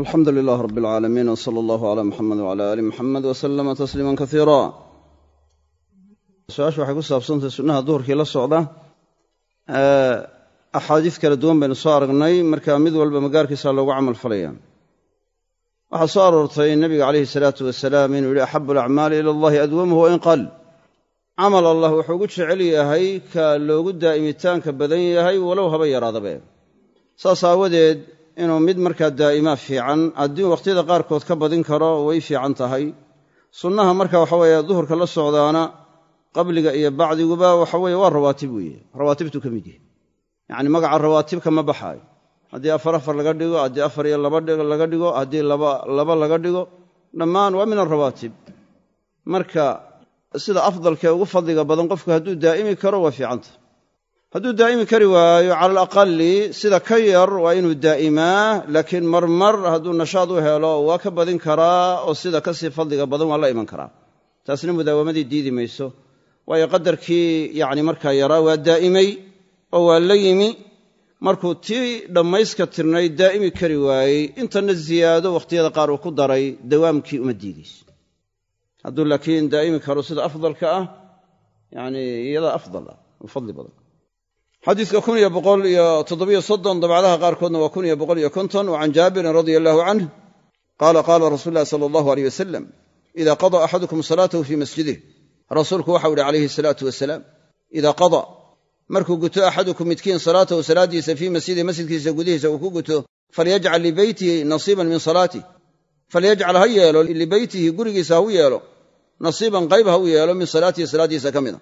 alxamdu lilaah rab alcaalamiin w sala allahu calaa muxamed wcala aali muxamed wa sallama tasliiman kasiira su'aasha waxay ku saabsantahay sunnaha duhurkii la socda. Axaadiis kala duwan baynu soo aragnay marka mid walba magaarkiisa loogu camal falaya. Waxaa soo aroortay nebiga calayhi salaatu wasalaam inuu yihi axabu alacmaali ila allahi adwamuhu wain qal camal allah wuxuu ugu jecel yahay ka loogu daa'imitaanka badan yahay walow haba yaraadabe. Saas aawadeed inuu mid markaa daa'imaa fiican haddii wakhtiyada qaarkood ka badin karo way fiican tahay. Sunnaha marka waxa weeye duhurka la socdaana qabliga iyo bacdiguba waxa weeye waa rawaatib weeye. Rawaatibtu ka mid yahay yacni magaca rawaatibka ma baxaayo. Haddii afar afar laga dhigo haddii afar iyo laba laga dhigo haddii laba laga dhigo dhammaan waa min alrawaatib marka sida afdalkee ugu fadliga badan qofku hadduu daa'imi karo waa fiicanta hadduu daa'imi kari waayo cala alaqali sida ka yar waa inuu daa'imaa laakiin marmar hadduu nashaad u helo waa ka badin karaa oo sida ka sii fadliga badan waa la iman karaa. Taasna mudaawamadii diidi mayso. Waayo qadarkii yacni markaa yaraa waa daa'imay oo waa la yimi. Markuu tii dhammayska tirnay daa'imi kari waayey intana ziyaado wakhtiyada qaar uu ku daray dawaamkii uma diidayso hadduu laakiin daa'imi karo sida afdalka ah yani iyada afdal ah oo fadli badan xadiiska kun iyo boqol iyo toddobiyo soddon dabcadaha qaarkoodna waa kun iyo boqol iyo konton wa jaabirin radia allahu canh qaala qaala rasuulu llahi sala allahu aleyh wasalam ida qada axadukum salaatahu fii masjidih rasuulku waxau ihi calayhi asalaatu wasalaam ida qada markuu guto axadukum midkiin salaatahu salaaddiisa fii masjidih masjidkiisa gudihiisa uu ku guto falyajcal libeytihi nasiiban min salaatih falyajcal ha yeelo libeytihi gurigiisa ha u yeelo nasiiban qayb ha u yeelo min salaatihi salaaddiisa ka mida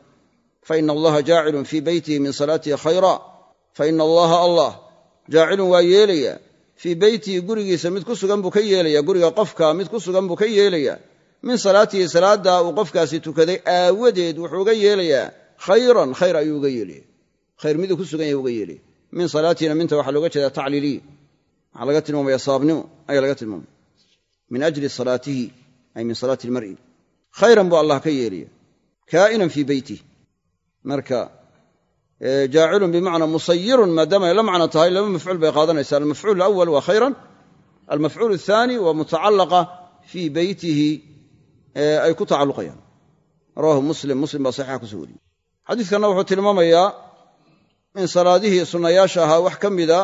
faina allaha jaacilun fii beytihi min salaatihi khayra faina allaha allah jaacilun waa yeelayaa fii beytihi gurigiisa mid ku sugan buu ka yeelaya guriga qofka mid ku sugan buu ka yeelayaa min salaatihi salaaddaa uu qofkaasi tukaday aawadeed wuxuu uga yeelayaa khayran khayr ayuu uga yeelaya khayr miduu ku sugan yahay uga yeelaya min salaatina minta waxaa looga jeedaa tacliiliya waxaa laga tilmaamaya saabnimo ayaa laga tilmaamaya min ajli salaatihi yeelaya marka jaacilun bimacnaa musayirun maadaama ay la macno tahay laba mafcuul bay qaadanaysaa almafcuul alawal waa khayran almafcuul athani waa mutacalaqa fii beytihi ay ku tacalluqayaan. Rawahu muslim muslim baa saxiixa ku soo wariyey. Xadiiskanna wuxuu tilmaamayaa in salaadihii sunnayaasha ahaa wax ka mida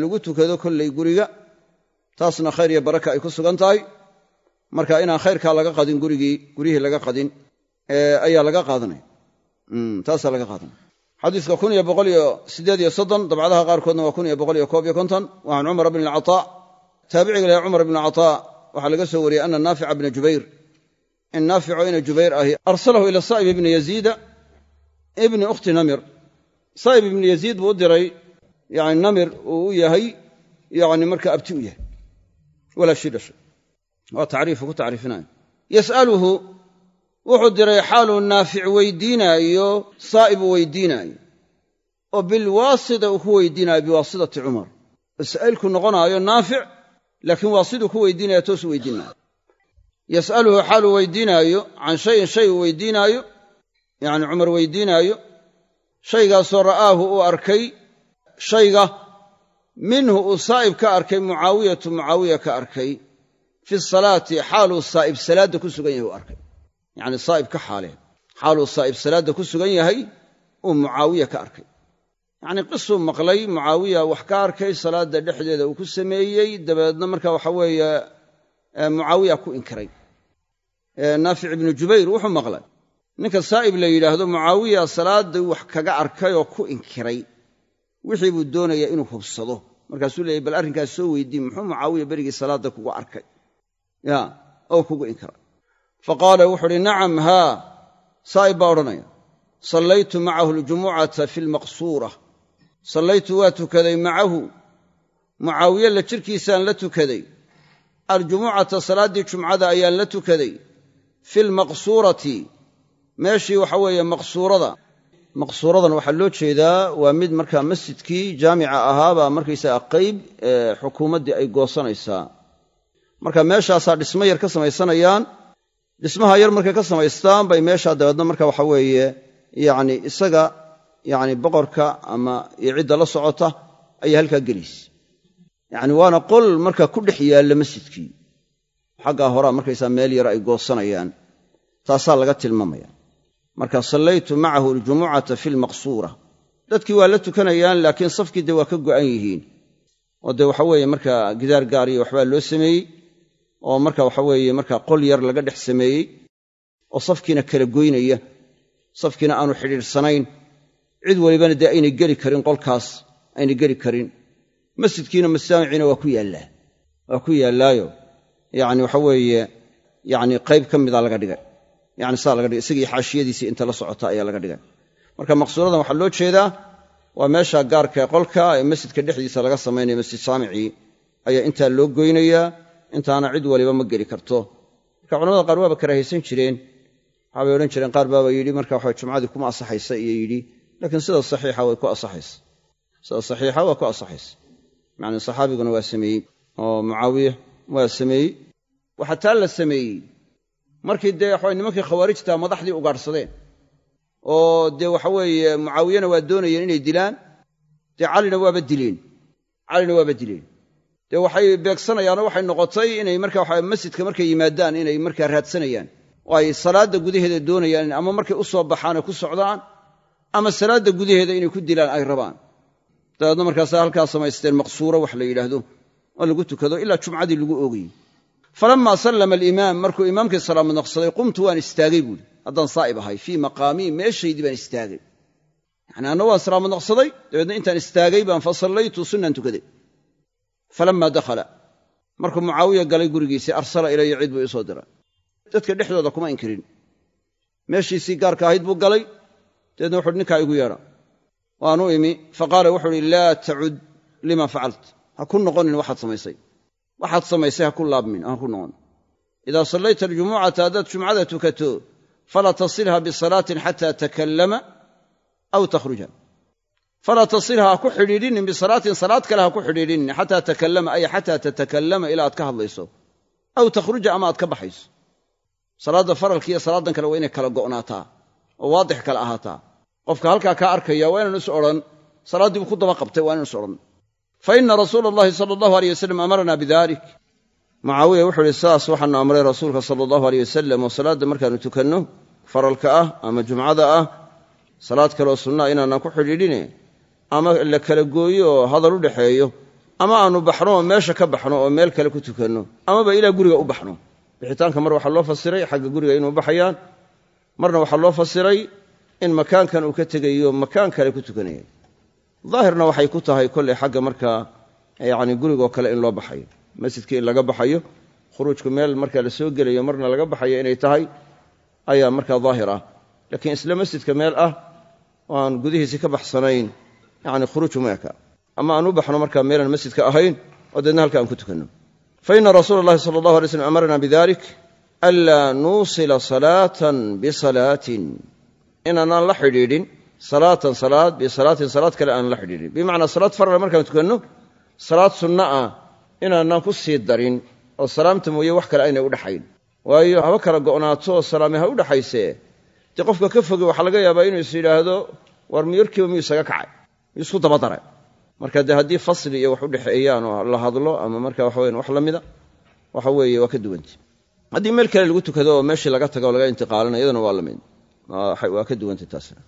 lagu tukado kolley guriga taasna khayr iyo baraka ay ku sugan tahay. Marka inaan khayrkaa laga qadin gurigii guryihii laga qadin ayaa laga qaadanaya taasaa laga qaadanaya xadiiska kun iyo boqol iyo siddeed iyo soddon dabcadaha qaarkoodna waa kun iyo boqol iyo koob iyo konton wa can cumar bni alcataa taabiciga laha cumar bni cataa waxaa laga soo wariyey ana naafica bna jubayr in naafico ina jubayr ahi arsalahu ila saa'ib ibni yaziida ibni ukhti namir saa'ib ibni yaziid buu u diray yani namir uu u yahay yani marka abti u yahay walaashii dhashay waa tacriifu ku tacriifinaya yas'aluhu wuxuu diray xaaluu naafic weydiinaayo saa'ib uu weydiinaayo. Oo bilwaasita uu ku weydiinaayo biwaasidati cumar. Saa'ilku noqonaayo naafic laakiin waasiduu ku weydiinaya toosuu weydiin maayo yas'aluhu xaaluu weydiinaayo can shayin shay uu weydiinaayo yacni cumar weydiinaayo shaygaasoo ra'aahu uu arkay shayga minhu uu saa'ib ka arkay mucaawiyatu mucaawiya ka arkay. Fi salaati xaaluu saa'ib salaadda ku sugan yahay u arkay yacni saa'ib ka xaaleen. Xaaluu saa'ib salaadda ku sugan yahay uu mucaawiya ka arkay. Yacnii qisuu maqlay mucaawiya wax ka arkay salaadda dhexdeeda uu ku sameeyey dabeedna marka waxa weeye mucaawiya ku inkiray. Naafic ibnu jubayr wuxuu maqlay. Ninka saa'ib la yidhaahdo mucaawiya salaaddii wax kaga arkay oo ku inkiray. Wixii buu doonayaa inuu hubsado. Markaasuu leeyay bal arrinkaas soo weydii muxuu mucaawiya berigii salaadda kugu arkay? Ya oo kugu inkiray faqaala wuxuu uhi nacam haa saa'ib baa odhanaya sallaytu macahu aljumucata fi lmaqsuura sallaytu waa tukaday macahu mucaawiye la jirkiisaan la tukaday aljumucata salaaddii jumcada ayaan la tukaday fi lmaqsuurati meeshii waxa weeye maqsuurada maqsuuradan waxaa loo jeedaa waa mid markaa masjidkii jaamica ahaabaa markaysaga qayb xukuumaddii ay goosanaysaa marka meeshaasaa dhismo yar ka samaysanayaan dhismaha yar markay ka samaystaan bay meeshaa dabeedna marka waxa weeye yacni isaga yacni boqorka ama iyo cidda la socota ayaa halkaa gelaysa yacni waana qol markaa ku dhex yaalla masjidkii. Xaggaa horaa markaysaa meel yar ay goosanayaan taasaa laga tilmaamaya. Marka sallaytu macahu aljumucata fi lmaqsuura dadkii waa la tukanayaan laakiin safkii dee waa ka go'an yihiin. Oo dee waxa weeye markaa gidaar gaariyo waxbaa loo sameeyey oo marka waxa weeye markaa qol yar laga dhex sameeyey oo safkiina kala goynaya safkiina aanu xidhiidhsanayn cid walibana dee aynay geli karin qolkaas aynay geli karin. Masjidkiina masaamiciina waa ku yaallaa waa ku yaallaayo. Yacni waxa weeye yacni qayb ka mida laga dhigay. Yani saa laga dhigay. Isagii xaashiyadiisii inta la socota ayaa laga dhigay. Marka maqsuuradan waxaa loo jeedaa waa meesha gaarka ee qolka ee masjidka dhexdiisa laga samaynaya masjid saamicii ayaa intaa loo goynayaa intaana cid waliba ma geli karto. Marka culamada qaar waaba karaahaysan jireen waxaabay odhan jireen qaar baaba yidhi marka waxa jumcadii kuma asaxaysa iyo yidhi laakiin sida saxiixa way ku asaxaysa sida saxiixa waa ku asaxaysa macnaa saxaabiguna waa sameeyey oo mucaawiya waa sameeyey. Waxaa taa la sameeyey markii dee waxa nimankii khawaarijta madaxdii ugaadhsadeen oo dee waxa weeye mucaawiyana waa doonayeen inay dilaan dee calina waaba dileen calina waaba dileen dee waxay beegsanayaanoo waxay noqotay inay marka waxa masjidka markay yimaadaan inay markaa raadsanayaan. Oo ay salaadda gudaheeda doonayaan ama markay u soo baxaanay ku socdaan ama salaadda gudaheeda inay ku dilaan ay rabaan. Dabeedna markaasa halkaa samaysteen maqsuuro wax la yidhaahdo oo lagu tukado ilaa jumcadii lagu oogayey falammaa sallama alimaam markuu imaamkii salaamad naqsaday qumtu waan istaagay buuhi haddaan saa'ib ahay fii maqaamii meeshaydii baan istaagay. Yacni anna waan salaamad naqsaday dabeedna intaan istaagay baan fa sallaytu sunnaan tukaday falammaa dakhala. Markuu mucaawiya galay gurigiisii arsala ilaya cid buu iisoo diray dadka dhexdooda kuma inkirin. Meeshiisii gaarka ahayd buu galay. Dabeedna wuxuuhi ninkaa igu yeedha. Waanu imi faqaala wuxuu uhi laa tacud lima facalt ha ku noqonin waxaad samaysay. Waxaad samaysay ha ku laabmin ha ku noqon. Idaa sallayta aljumucata haddaad jumcada tukato falaa tasilha bisalaatin xataa takallama aw takhruja falaa tasilha ha ku xidhiidhinin bisalaatin salaad kale ha ku xidhiidhinin xataa takallama ay xataa tatakallama ilaa aad ka hadlayso aw takhruja ama aad ka baxayso salaadda faralka iyo salaaddan kale waa inay kala go'naataa oo waadix kale ahaataa qofka halkaa kaa arkaya waa inaan is odhan salaaddii buu ku daba qabtay waa inaan is odhan fa ina rasuula allahi sala allahu aleyh wasalam amaranaa bidalik mucaawiya wuxuu ihi saas waxaanu amray rasuulka sala allahu aleyh wasalam oo salaadda markaannu tukanno faralka ah ama jumcada ah salaad kaleoo sunnaa inaanaan ku xidhiidhine ama la kala gooyo oo hadal u dhexeeyo ama aanu baxno oo meesha ka baxno oo meel kale ku tukanno amaba ilaa guriga u baxno. Bixitaanka mar waxaa loo fasiray xagga guriga inuu baxayaan marna waxaa loo fasiray in makaankan uu ka tegayo makaan kale ku tukanaya daahirna waxay ku tahay kolley xagga markaa yacni gurigoo kale in loo baxayo. Masjidkii in laga baxayo khuruujku meel marka la soo gelayo marna laga baxayo inay tahay ayaa markaa daahir ah. Laakiin isla masjidka meel ah oo aan gudihiisii ka baxsanayn yacni khuruuju meeka ama aan u baxno markaa meelaan masjidka ahayn oo deedna halka aan ku tukanno. Fa ina rasuula allahi sala allahu alay slam amarna bidalik anlaa nuusila salaatan bisalaatin inaanaan la xidhiidhin salaatan salaad bisalaatin salaad kale aanan la xidhiidhin. Bimacnaa salaad farala markaan tukanno salaad sunna ah inaanaan ku sii darin oo salaamta mooye wax kale aynay u dhaxayn. Waayo haba kala go'naato oo salaame ha u dhaxaysee. Dee qofka ka foge waxaa laga yaabaa inuu is yidhaahdo war miyarkiiba miyuu isaga kacay isku dabadaray marka dee haddii fasli iyo wax u dhexeeyaan oo la hadlo ama marka waxaweyan wax la mida waxa weeye waa ka duwanta haddii meel kale lagu tukado oo meeshii laga tago o laga intiqaalana iyaduna waa la mid. Waa ka duwantay taasna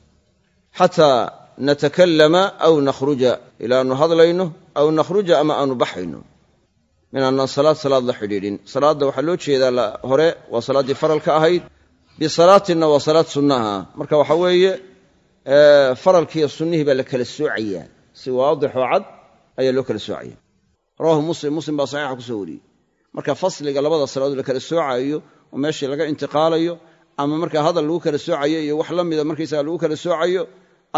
xataa natakallama aw nakhruja ilaa aanu hadlayno aw nakhruja ama aanu baxayno. Inaanaan salaad salaad la xidhiidhin. Salaadda waxaa loo jeedaa hore waa salaaddii faralka ahayd. Bisalaatinna waa salaad sunnaha. Marka waxaa weeye faralkiiyo sunnihii baa la kala soocayaa si waadix oo cad ayaa loo kala soocaya. Rawahu muslim muslim baa saxiixa ku soo wariyey. Marka fasliga labada salaadood la kala soocayo oo meeshii laga intiqaalayo ama marka hadal lagu kala soocayo iyo wax la mida markaysaga lagu kala soocayo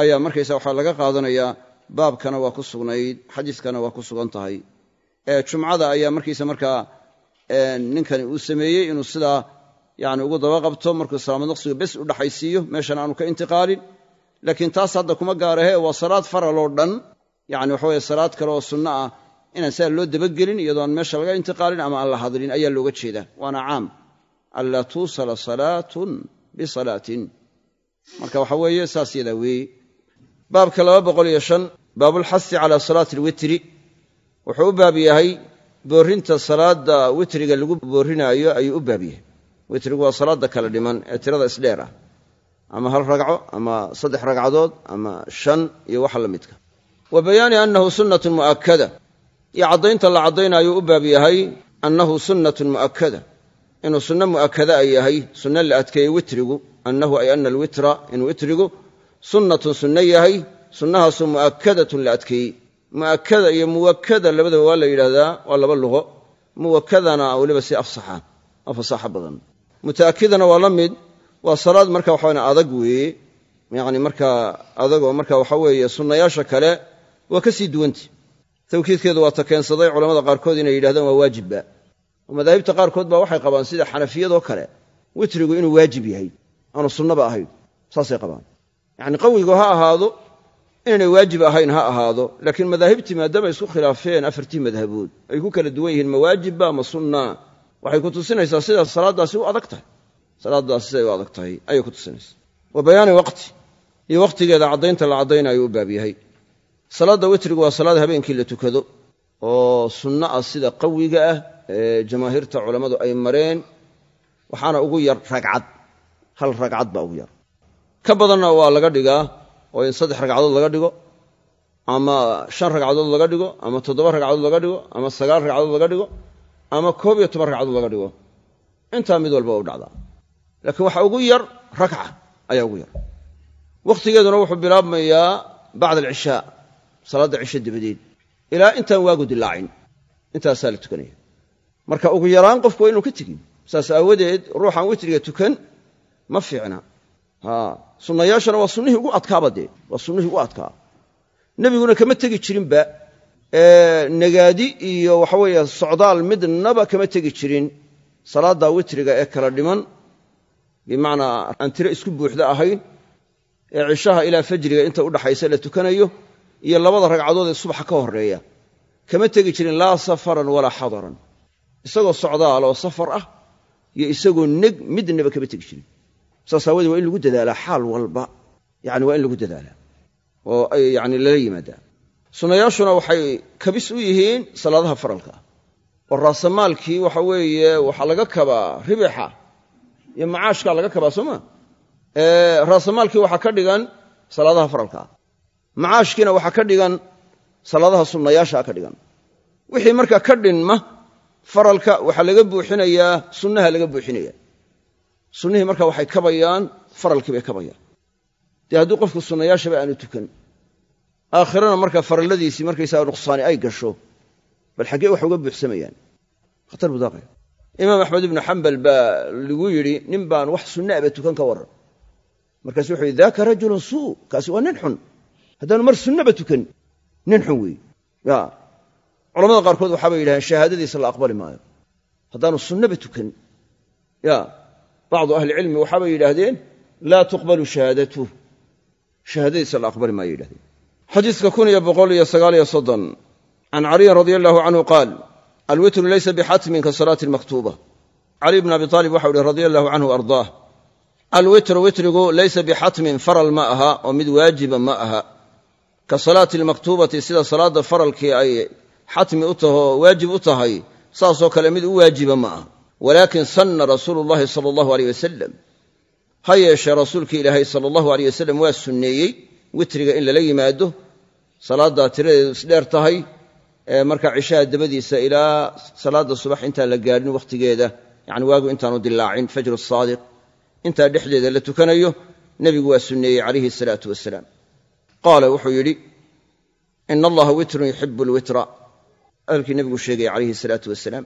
ayaa markaysa waxaa laga qaadanayaa baabkana waa ku sugnayd xadiiskana waa ku sugan tahay. Jumcada ayaa markiisa markaa ninkani uu sameeyey inuu sidaa yani ugu daba qabto markuu salaamad naqsigu bes u dhaxaysiiyo meeshan aanu ka intiqaalin laakiin taas hadda kuma gaarahe waa salaad faraloo dhan. Yani waxa weye salaad kale oo sunno ah inaan sidaa loo dabagelin iyadoo aan meesha laga intiqaalin ama aan la hadlin ayaa looga jeedaa. Waana caam. Anlaa tuusala salaatun bisalaatin. Marka waxa weeye saas yadaa weeye baabka laba boqol iyo shan baabulxasi cala salaati alwitri wuxuu u baab yahay boorrinta salaadda witriga lagu boorrinaayo ayuu u baab yahay. Witrigu waa salaadda kala dhiman ee tirada isdheer ah ama hal ragco ama saddex ragcadood ama shan iyo waxa la midka wa bayaani annahu sunnatun mu'akkada iyo caddaynta la caddaynaayo u baab yahay annahu sunnatun mu'akkada inuu sunno mu'akkada a yahay sunno la adkeeyey witrigu annahu ay ana alwitra in witrigu sunnatun sunno yahay sunnahaasoo mu'akkadatun la adkeeyey mu'akkada iyo muwakkada labadaba waa la yidhaahdaa waa laba luqo muwakkadana weliba si afsaxa oo fasaaxo badan muta'akidana waa la mid waa salaad marka waxaana adag weeye yacni markaa adagoo marka waxa weeye sunnayaasha kale waa ka sii duwanti. Tawkiidkeedu waa ta keensaday culamada qaarkood inay yidhahdaan waa waajibba oo madaahibta qaarkood baa waxay qabaan sida xanafiyadoo kale witrigu inuu waajib yahay aanu sunnaba ahayn saasay qabaan. Yacni qawigu ha ahaado inaynay waajib ahayn ha ahaado laakiin madaahibtii maadaama isku khilaafeen afartii madhabood ay ku kala duwan yihiin ma waajibba ma sunna. Waxay ku tusinaysaa sida salaaddaasi u adag tahay salaaddaasi siday u adag tahay ayay ku tusinaysaa wa bayaani waqti iyo wakhtigeeda caddaynta la caddaynayo u baab yahay. Salaadda witrigu waa salaad habeenkii la tukado oo sunno ah sida qawiga ah ee jamaahiirta culammadu ay mareen waxaana ugu yar ragcad hal ragcad baa ugu yar. Ka badanna waa laga dhigaa oo in saddex ragcadood laga dhigo ama shan ragcadood laga dhigo ama toddoba ragcadood laga dhigo ama sagaal ragcadood laga dhigo ama koob iyo toban ragcadood laga dhigo. Intaa mid walba u dhacdaa laakiin waxa ugu yar rakca ayaa ugu yar. Wakhtigeeduna wuxuu bilaabmayaa bacda alcishaa salaadda cisho dabadeed ilaa intaan waagu dilaacin intaasaa la tukanaya. Marka ugu yaraan qofku waa inuu ka tegin. Saas aawadeed ruuxaan witriga tukan ma fiicna. Sunnayaashana waa sunnihii ugu adkaaba dee waa sunnihii ugu adkaa nebiguna kama tegi jirinba nagaadi iyo waxa weeye socdaal midnaba kama tegi jirin. Salaadda witriga ee kala dhiman bimacnaa aan tiro isku buuxda ahayn ee cishaha ilaa fajriga inta udhaxaysa la tukanayo iyo labada ragcadood ee subaxa ka horreeya. Kama tegi jirin laa safaran walaa xadaran. Isagoo socdaal oo safar ah iyo isagoo neg midnaba kama tegi jirin. Saas aawadee waa in lagu dadaalaa xaal walba. Yani waa in lagu dadaalaa. Oo ay lala yimaadaa. Sunnayaashuna waxay kabis u yihiin salaadaha faralka. Oo raasamaalkii waxa weeye waxaa laga kabaa ribixa iyo macaashkaa laga kabaa soo ma raasamaalkii waxaa ka dhigan salaadaha faralka. Ah macaashkiina waxaa ka dhigan salaadaha sunnayaashaa ka dhigan. Wixii markaa ka dhinma faralka waxaa laga buuxinayaa sunnaha laga buuxinaya. Sunnihii marka waxay kabayaan faralkii bay kabayaan. Dee haddii qofku sunnayaashaba aanu tukan. Aakhirana marka faralladiisii markaysaga nuqsaani ay gasho bal xaggee wax uga buuxsamayaan. Khatar buu daaqaya imaam axmed ibnu xambal baa lagu yidhi nin baan wax sunnaaba tukan ka warran markaasu wuxu yidhi daaka rajulun suu kaasi waa nin xun. Haddaanu mar sunnaba tukan. Nin xun weeye ya. Culamada qaarkood waxaabay yidhahdeen shahaadadiisa la aqbali maayo. Haddaanu sunnaba tukan. Ya. Bacdu ahlicilmi waxaabay yidhaahdeen laa tuqbalu shahaadatuh shahaadadiisa la aqbali maayo yidhahdeen. Xadiiska kun iyo boqol iyo sagaaliyo soddon. Can caliyin radia allahu canhu qaal alwitru laysa bixatmin ka salaati almaktuuba caliy bn abi aalib waxau ihi radia allahu canhu ardaah alwitru witrigu laysa bixatmin faral ma aha oo mid waajiba ma aha ka salaati almaktuubati sida salaadda faralkii ay xatmi u taho waajib u tahay saasoo kale mid u waajiba ma aha walaakin sanna rasuulu llahi sala allahu aleyh wasalam ha yeeshee rasuulkii ilaahay sala allahu aleyh wasalam waa sunneeyey witriga in lala yimaado salaaddaa tiradeedu isdheer tahay ee markaa cishaha dabadiisa ilaa salaadda subax intaan la gaadhin wakhtigeeda yani waagu intaanu dilaacin fajru saadiq intaa dhexdeeda la tukanayo nebigu waa sunneeyey calayhi asalaatu wasalaam qaala wuxuu yidhi ina allaha witrun yuxibu lwitra hadalkii nebigu sheegaya calayhi salaatu wasalaam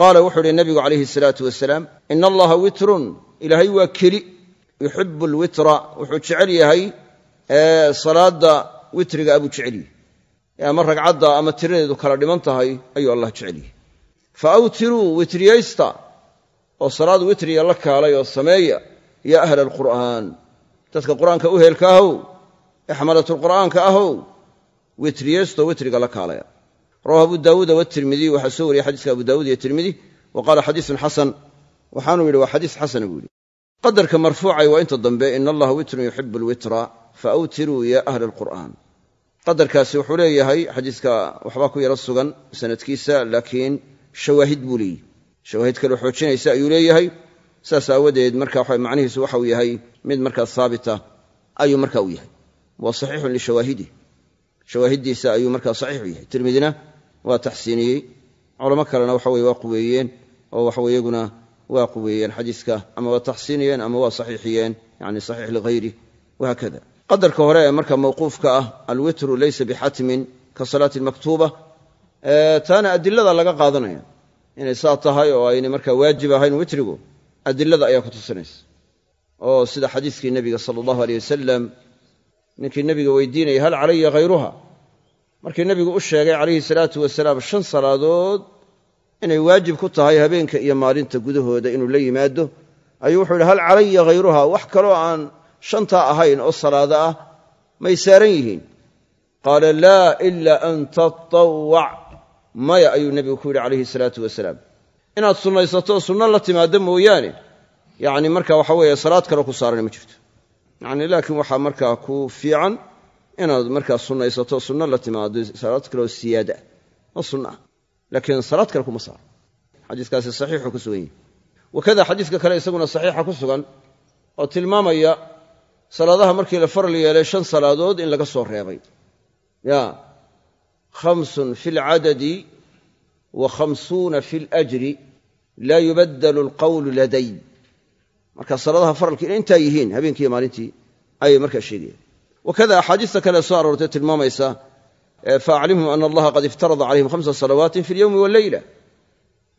qaala wuxuu yidhi nebigu calayhi salaatu wasalaam ina allaha witrun ilaahay waa keli yuxibu lwitra wuxuu jecel yahay salaadda witriga abuu jecel yahy ama ragcadda ama tiradeedu kala dhiman tahay ayuu allah jecel yahy fa awtiruu witriyaysta oo salaad witriga la kaalay oo sameeya yaa ahla alqur'aan dadka qur'aanka u heelka ahow ee xamalatulqur'aanka ahow witriyaystoo witriga la kaalaya. Rawahu abu daawuuda watirmidiy waxaa soo wariyey xadiiska abu daawuud iyo tirmidi wa qaala xadiisun xasan waxaanuu yidhi waa xadiis xasana buu yidhi. Qadarka marfuucay waa inta dambe ina allaha witrun yuxibu alwitra faawtiruu ya ahla alqur'aan qadarkaasi wuxuu leeyahay xadiiska waxbaa ku yaro sugan sanadkiisa laakiin shawaahid buu leeyahy shawaahid kale xoojinaysa ayuu leeyahay. Saas aawadeed marka waxa macnihiisu waxa uu yahay mid markaa haabita ayuu marka u yahay. Waa saxiixun lishawaahidih shawaahiddiisa ayuu markaa saxiix u yahay. Tirmidina waa taxsiiniyey. Culamo kalena waxa weye waa quweeyeen oo waxa iyaguna waa quweeyeen xadiiska. Ama waa taxsiiniyeen ama waa saxiixiyeen yani saxiix lighayri wahaakada qadarka hore ee marka mawquufka ah alwitru laysa bixatmin ka salaati maktuuba taana adilada laga qaadanaya. Inay saa tahay oo aynay markaa waajib ahayn witrigu adilada ayaa ku tusinaysa. Oo sida xadiiskii nebiga sala allahu aleyh wasalam ninkii nebiga weydiinaya hal calaya hayruha markii nebigu u sheegay calayhi salaatu wasalaam shan salaadood inay waajib ku tahay habeenka iyo maalinta gudahooda inuu la yimaado ayuu wuxuu yidhi hal calaya hayruha wax kaloo aan shantaa ahayn oo salaado ah may saaran yihiin. Qaala laa ila an tatawac maya ayuu nebigu ku yidhi calayhi salaatu wasalaam. Inaad sunnaysato sunno la timaaddo mooyaane. Yacni marka waxa weeye salaad kale ku saaran ma jirto. Yacni laakiin waxaa markaa ku fiican inaad markaa sunnaysato sunno la timaado salaad kaleoo siyaada oo sunno ah. Laakiin salaad kale kuma saaro. Xadiiskaasi saxiixuu ku sugan yahy wakada xadiiska kale isaguna saxiixa ku sugan oo tilmaamaya salaadaha markii la faral yeelay shan salaadood in laga soo reebay. Ya. Khamsun fi lcadadi wa khamsuuna fi ljri laa yubaddalu alqawlu laday marka salaadaha faralka inay intaa yihiin habeenkiiyo maalintii ayay markaa sheegayaan wakada axaadiista kale soo aroortay tilmaamaysa faaclimhum ana allaha qad iftarada calayhim khamsa salawaatin fi lyowmi walleyla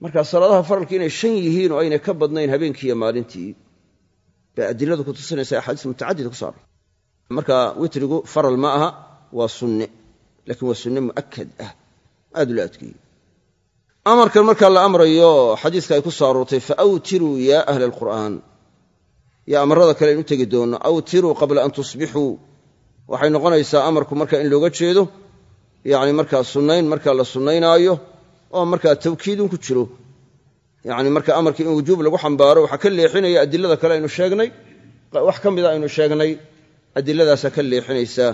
marka salaadaha faralka inay shan yihiin oo aynay ka badnayn habeenkiiyo maalintii bay adiladu ku tusinaysa axaadiis mutacadida ku so arortay marka witrigu faral ma aha waa sunne lakiin waa sunne mu'akad ah. Aad ula adkeeyey amarkan markaa la amrayo xadiiska ay ku soo aroortay faawtiruu yaa ahla alqur'aan yo amarada kale aynu u tegi doonno awtiruu qabla an tusbixuu. Waxay noqonaysaa amarku marka in looga jeedo yacni markaa sunnayn markaa la sunnaynaayo oo markaa tawkiidun ku jiro yacni marka amarkii in wujuub lagu xambaaro waxaa ka leexinaya adilada kale aynu sheegnay. Wax ka mida aynu sheegnay adiladaasaa ka leexinaysa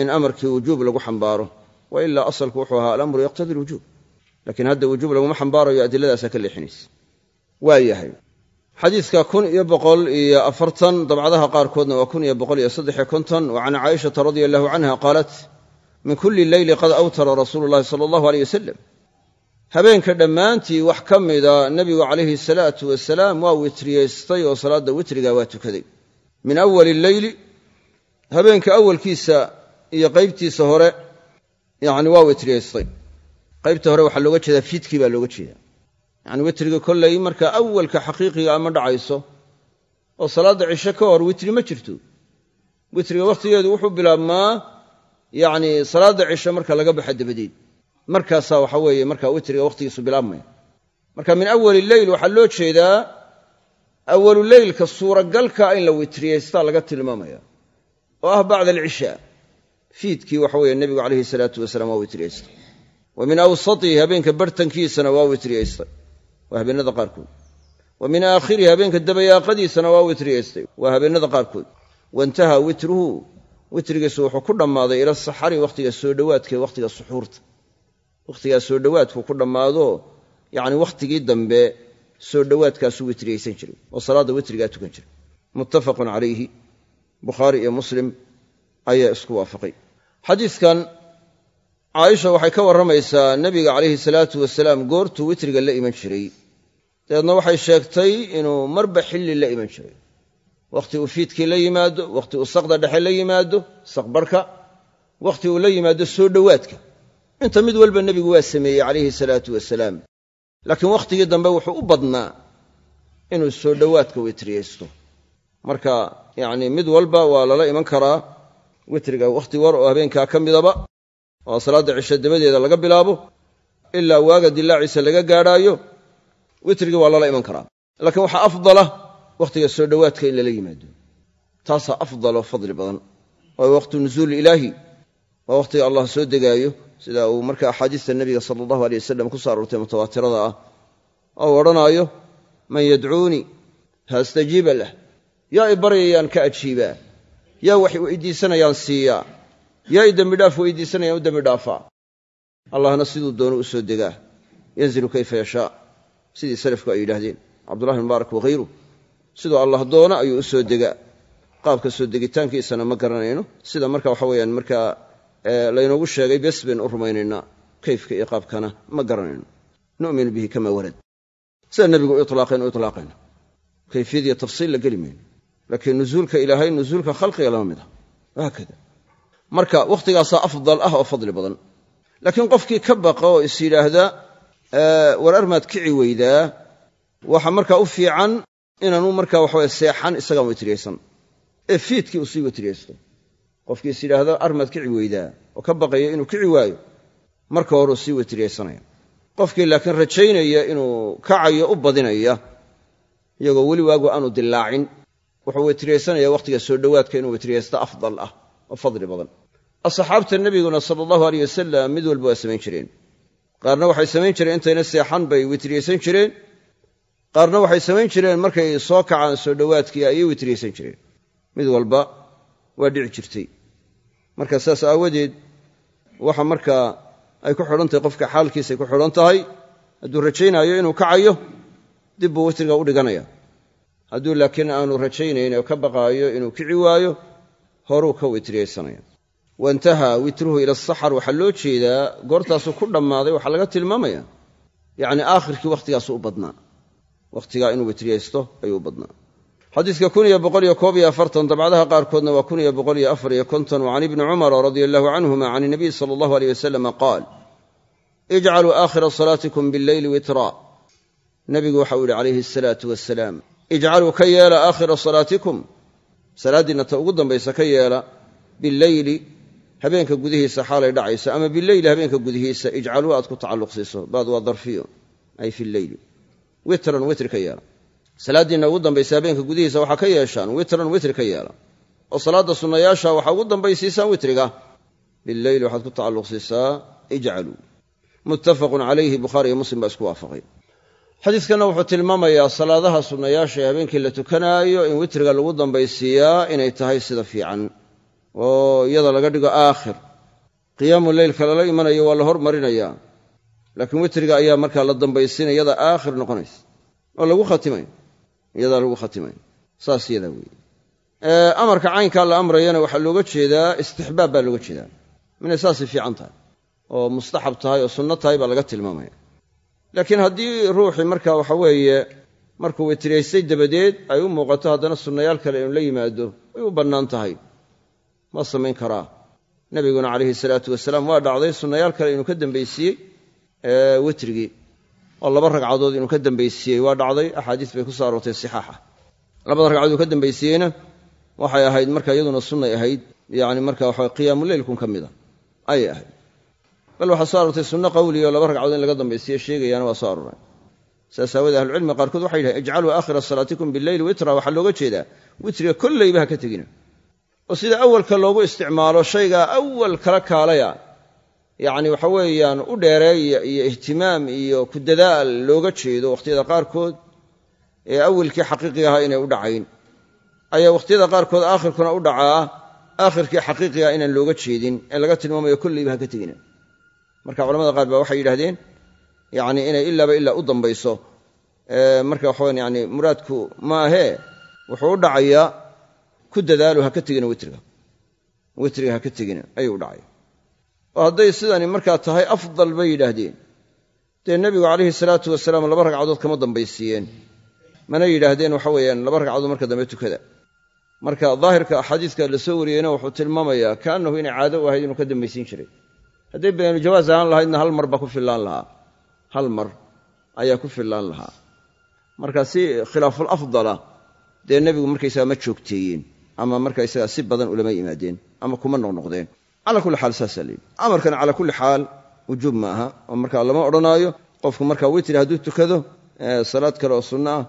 in amarkii wujuub lagu xambaaro. Wa ilaa asalku wuxuu ahaa alamru yaqtadi lwujuub lakiin hadda wujuub laguma xambaarayo adilladaasaa ka leexinaysa. Waa yahay. Xadiidka kun iyo boqol iyo afartan dabcadaha qaarkoodna waa kun iyo boqol iyo saddexiyo konton wa can radia allahu canha qaalat min kulli leyli qad awtara rasuulu llahi sala allahu aleyh wasalam habeenka dhammaantii wax ka mida nebigu calayhi salaatu wasalaam waa witriyaystay oo salaadda witriga waa tukaday. Min awali leyli habeenka awalkiisa iyo qaybtiisa hore yacni waa witriyaystay. Qaybta hore waxaa looga jeedaa fiidkii baa looga jeedaa. Yacni witriga kollay marka awalka xaqiiqiga ama dhacayso oo salaadda cishe ka hor witri ma jirto. Witriga wakhtigeedu wuxuu bilaabmaa yacni salaadda cishe marka laga baxa dabadeed markaasaa waxa weeye marka witriga wakhtigiisu bilaabmaya. Marka min awali leyl waxaa loo jeedaa awalu leylka suuragalka in la witriyaystaa laga tilmaamaya. Oo ah bacda alcishaa fiidkii waxa weeye nebigu calayhi salaatu wasalaam waa witriyaystay wa min awsatihi habeenka bartankiisana waa witriyaystay waa habeenada qaarkood. Wa min aakhirihi habeenka dabayaaqadiisana waa witriyaystay waa habeenada qaarkood. Waintahaa witruhu witrigiisu wuxuu ku dhammaaday ila saxari wakhtiga soo dhowaadkae wakhtiga suxuurta wakhtigaa soo dhowaadku ku dhammaado yacni wakhtigii dambe soo dhowaadkaasuu witriyaysan jiray oo salaadda witrigaa tukan jiray. Muttafaqun calayhi bukhaari iyo muslim ayaa isku waafaqay. Xadiidkan caaisha waxay ka warramaysaa nebiga calayhi salaatu wasalaam goortuu witriga la iman jiray. Dabeedna waxay sheegtay inuu marba xilli la iman jiray. Wakhti uu fiidkii la yimaado wakhti uu saqda dhexe la yimaado saqbarhka wakhti uu la yimaado soo dhowaadka inta mid walba nebigu waa sameeyey calayhi salaatu wasalaam. Laakiin wakhtigii dambe wuxuu u badnaa inuu soo dhowaadka witriyaysto marka yacni mid walba waa lala iman karaa witriga wakhti war oo habeenkaa ka midaba oo salaadda cisho dabadeeda laga bilaabo ilaa waaga dilaaciisa laga gaadhaayo witrigii waa lala iman karaa. Laakiin waxaa afdala wakhtiga soo dhowaadka in lala yimaado. Taasaa afdaloo fadli badan. Waa waqtu nusuuli ilaahi. Waa wakhtiga allah soo degaayo sida uu marka axaadiista nebiga sala allahu aley wasalam ku so aroortay mutawaatirada ah oo u odhanaayo man yadcuunii fa astajiiba lah. Yaa i baryayaan ka ajiibaa. Yaa wax weydiisanayaan siiyaa. Yaa i dembi dhaaf weydiisanayaan u dembi dhaafaa allahna siduu doono u soo degaa. Yanzilu kayfa yashaa. Sidii salafku ay yidhaahdeen. Cabdullahi mubaarak wakhayru siduu allah doono ayuu u soo degaa. Qaabka soo degitaankiisana ma garanayno. Sida marka waxa weyaan markaa laynoogu sheegay bes baynu u rumaynaynaa kayfka iyo qaabkana ma garanayno nu'minu bihi kama warad sida nebigu u ilaaqeen u ilaaqayna kayfiyadiiyo tafsiil la geli mayno laakiin nuzuulka ilaahay nuzuulka khalqiga lama mid ah. Wahaakada marka wakhtigaasaa afdal ah oo fadli badan. Laakiin qofkii ka baqa oo is yidhaahda war armaad kici weydaa waxa markaa u fiican inaanu markaa waxaweye seexan isagaan witriyaysan ee fiidkii uu sii witriyaysto qofkii is yidhaahda armaad kici weydaa oo ka baqaya inuu kici waayo marka horeu sii witriyaysanaya qofkii laakiin rajaynaya inuu kacayo u badinaya iyagoo weli waagu aanu dilaacin wuxuu witriyaysanaya wakhtiga soo dhowaadka inuu witriyaysto afdal ah oo fadli badan. Asxaabta nebiguna sala allahu aleyh wasalam mid walba waa samayn jireen. Qaarna waxay samayn jireen intayna seexan bay witriyaysan jireen. Qaarna waxay samayn jireen markay soo kacaan soo dhowaadkii ayay witriyaysan jireen. Mid walba waa dhici jirtay marka saas aawadeed waxa markaa ay ku xidhan tahay qofka xaalkiisay ku xidhan tahay hadduu rajaynaayo inuu kacayo dib buu witriga u dhiganaya. Hadduu laakiin aanu rajaynayn oo ka baqaayo inuu kici waayo horuu ka witriyaysanaya waintahaa witruhu ila asaxar waxaa loo jeedaa goortaasuu ku dhammaaday waxaa laga tilmaamaya yacni aakhirkii wakhtigaasu u badnaa. Wakhtigaa inuu witriyaysto ayuu u badnaa xadiidka kun iyo boqol iyo koob iyo afartan dabcadaha qaarkoodna waa kun iyo boqol iyo afar iyo konton wa ibni cumara radia allahu canhuma can inabiy sala allahu aleyh wasalama qaal ijcaluu aakhira salaatikum billeyli witraa nebigu waxau yidhi calayhi asalaatu wasalaam ijcaluu ka yeela aakhira salaatikum. Salaaddiinna ta ugu dambaysa ka yeela billeyli habeenka gudihiisa xaalay dhacayso ama bileyli habeenka gudihiisa ijcaluu aad ku tacalluq siiso baad waa darfiyo ay fi lleyli witran witri ka yeela salaaddiinna ugu dambaysa habeenka gudihiisa waxaa ka yeeshaan witran witri ka yeela. oo salaadda sunnayaasha waxaa ugu dambaysiisaan witriga. Bileyli waxaad ku tacalluq siisaa ijcaluu. Muttafaqun calayhi bukhaari iyo muslim baa isku waafaqay. Xadiidkanna wuxuu tilmaamayaa salaadaha sunnayaasha ee habeenkii la tukanaayo in witriga lagu dambaysiiyaa inay tahay sida fiican. Oo iyada laga dhigo aakhir. Qiyaamu leylka lala imanayo waa la hormarinayaa. Laakiin witriga ayaa markaa la dambaysiinaya iyada aakhir noqonaysa oo lagu khatimay iyadaa lagu khatimay. Saas iyadaa weeye. Amarka caynkaa la amrayana waxaa looga jeedaa istixbaab baa looga jeedaa. Inay saasay fiican tahay oo mustaxab tahay oo sunno tahay baa laga tilmaamaya. Laakiin haddii ruuxii marka waxa weeye markuu witriyaystay dabadeed ay u muuqato haddana sunnayaal kale inuu la yimaado way u bannaan tahay. Ma samayn karaa. Nebiguna calayhi salaatu wasalaam waa dhacday sunnayaal kale inuu ka dambaysiiyey witrigii oo laba ragcadood inuu ka dambaysiiyey waa dhacday axaadiis bay ku soo aroortay sixaaxa labada ragcadood uu ka dambaysiiyeyna waxay ahayd marka iyaduna sunnay ahayd yacni marka waxa qiyaamuleylkun ka mida ayay ahayd. Bal waxaa soo aroortay sunno qawliga oo laba ragcadood in laga dambaysiiye sheegayaana waa soo arooray. Saas aawoodee ahlucilmiga qaarkood waxay yidhahen ijcaluu aakhira salaatikum bileyli witra waxaa looga jeedaa witriga kollayba ha ka tegina. Oo sida awalka loogu isticmaalo shaygaa awal kala kaalaya yacni waxa weeyaan u dheereeya iyo ihtimaam iyo ku dadaal looga jeedo wakhtiyada qaarkood ee awalkii xaqiiqiga ahaa inay u dhacayn. Ayaa wakhtiyada qaarkood aakhirkuna u dhacaa aakhirkii xaqiiqiga inaan looga jeedin ee laga tilmaamayo kollayba ha ka tegina marka culamada qaar baa waxay yidhahdeen yacni inay ilaaba ilaa u dambayso. Marka waxawan yani muraadku maahee wuxuu u dhacayaa ku dadaalo ha ka tegina witriga witriga ha ka tegina ayuu u dhacaya oo hadday sidani markaa tahay afdal bay yidhaahdeen. Dee nebigu calayhi salaatu wasalaam laba ragcadood kama dambaysiiyeen. Mana yidhaahdeen waxa weeyaan laba ragcadood marka dambe tukada. Marka daahirka axaadiiska la soo wariyeyna wuxuu tilmaamayaa kaannahu inay caado u ahayd inuu ka dambaysiin jiray. Hadday bayaanu jawaas ahaan lahaydna hal mar baa ku fillaan lahaa. Hal mar ayaa ku fillaan lahaa. Marka si khilaaful afdala dee nebigu markaysaga ma joogteeyeen ama markaysaga si badan ulama yimaadeen ama kuma noqnoqdeen cala kulli xaal saasaa layidhi amarkana cala kulli xaal wujuub ma aha. Oo marka lama odhanaayo qofku marka witri hadduu tukado salaad kale oo sunno ah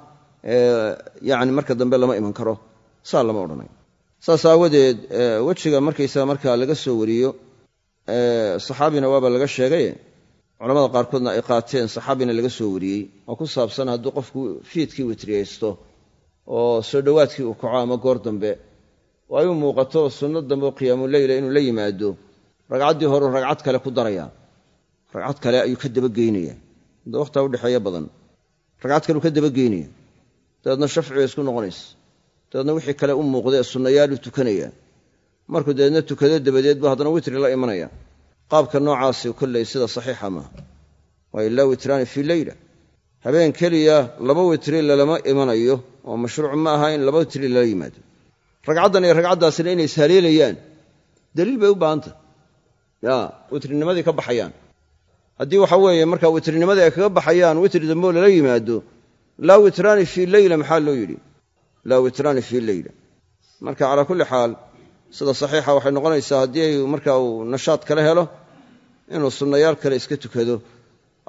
yani marka dambe lama iman karo. Saa lama odhanayo saas aawadeed wejiga markaysaga marka laga soo wariyo saxaabina waaba laga sheegay culamada qaarkoodna ay qaateen saxaabina laga soo wariyey. Oo ku saabsan hadduu qofku fiidkii witriyaysto oo soo dhowaadkii uu kaco ama goor dambe oo ay u muuqato sunno dambe oo qiyaamuleyla inuu la yimaado. Ragcaddii horeu ragcad kale ku darayaa ragcad kale ayuu ka dabageynayaa da wakhtaa udhexeeya badan ragcad kaleu ka dabageynaya dabeedna shafciga isku noqonaysa. Dabeedna wixii kale u muuqda ee sunnayaaluu tukanaya. Markuu dabeedna tukado dabadeed buu haddana witri la imanaya. Qaabka noocaasi kolley sida saxiixa maaha waa ilaa witraani fii leyla. Habeen keliya laba witri lalama imanayo oo mashruuc ma aha in laba witri lala yimaado ragcaddan iyo ragcaddaasina inay ishaleelayaan daliil bay u baahantah. Ya witrinimadii ka baxayaan. Haddii waxa weeye markaa witrinimadii ay kaga baxayaan witri dambeoo lala yimaado laa witraani fii leyla maxaa loo yidhi? Laa witraani fii leyla marka calaa kulli xaal sida saxiixa waxay noqonaysaa haddii ay marka uu nashaad kala helo inuu sunnayaal kale iska tukado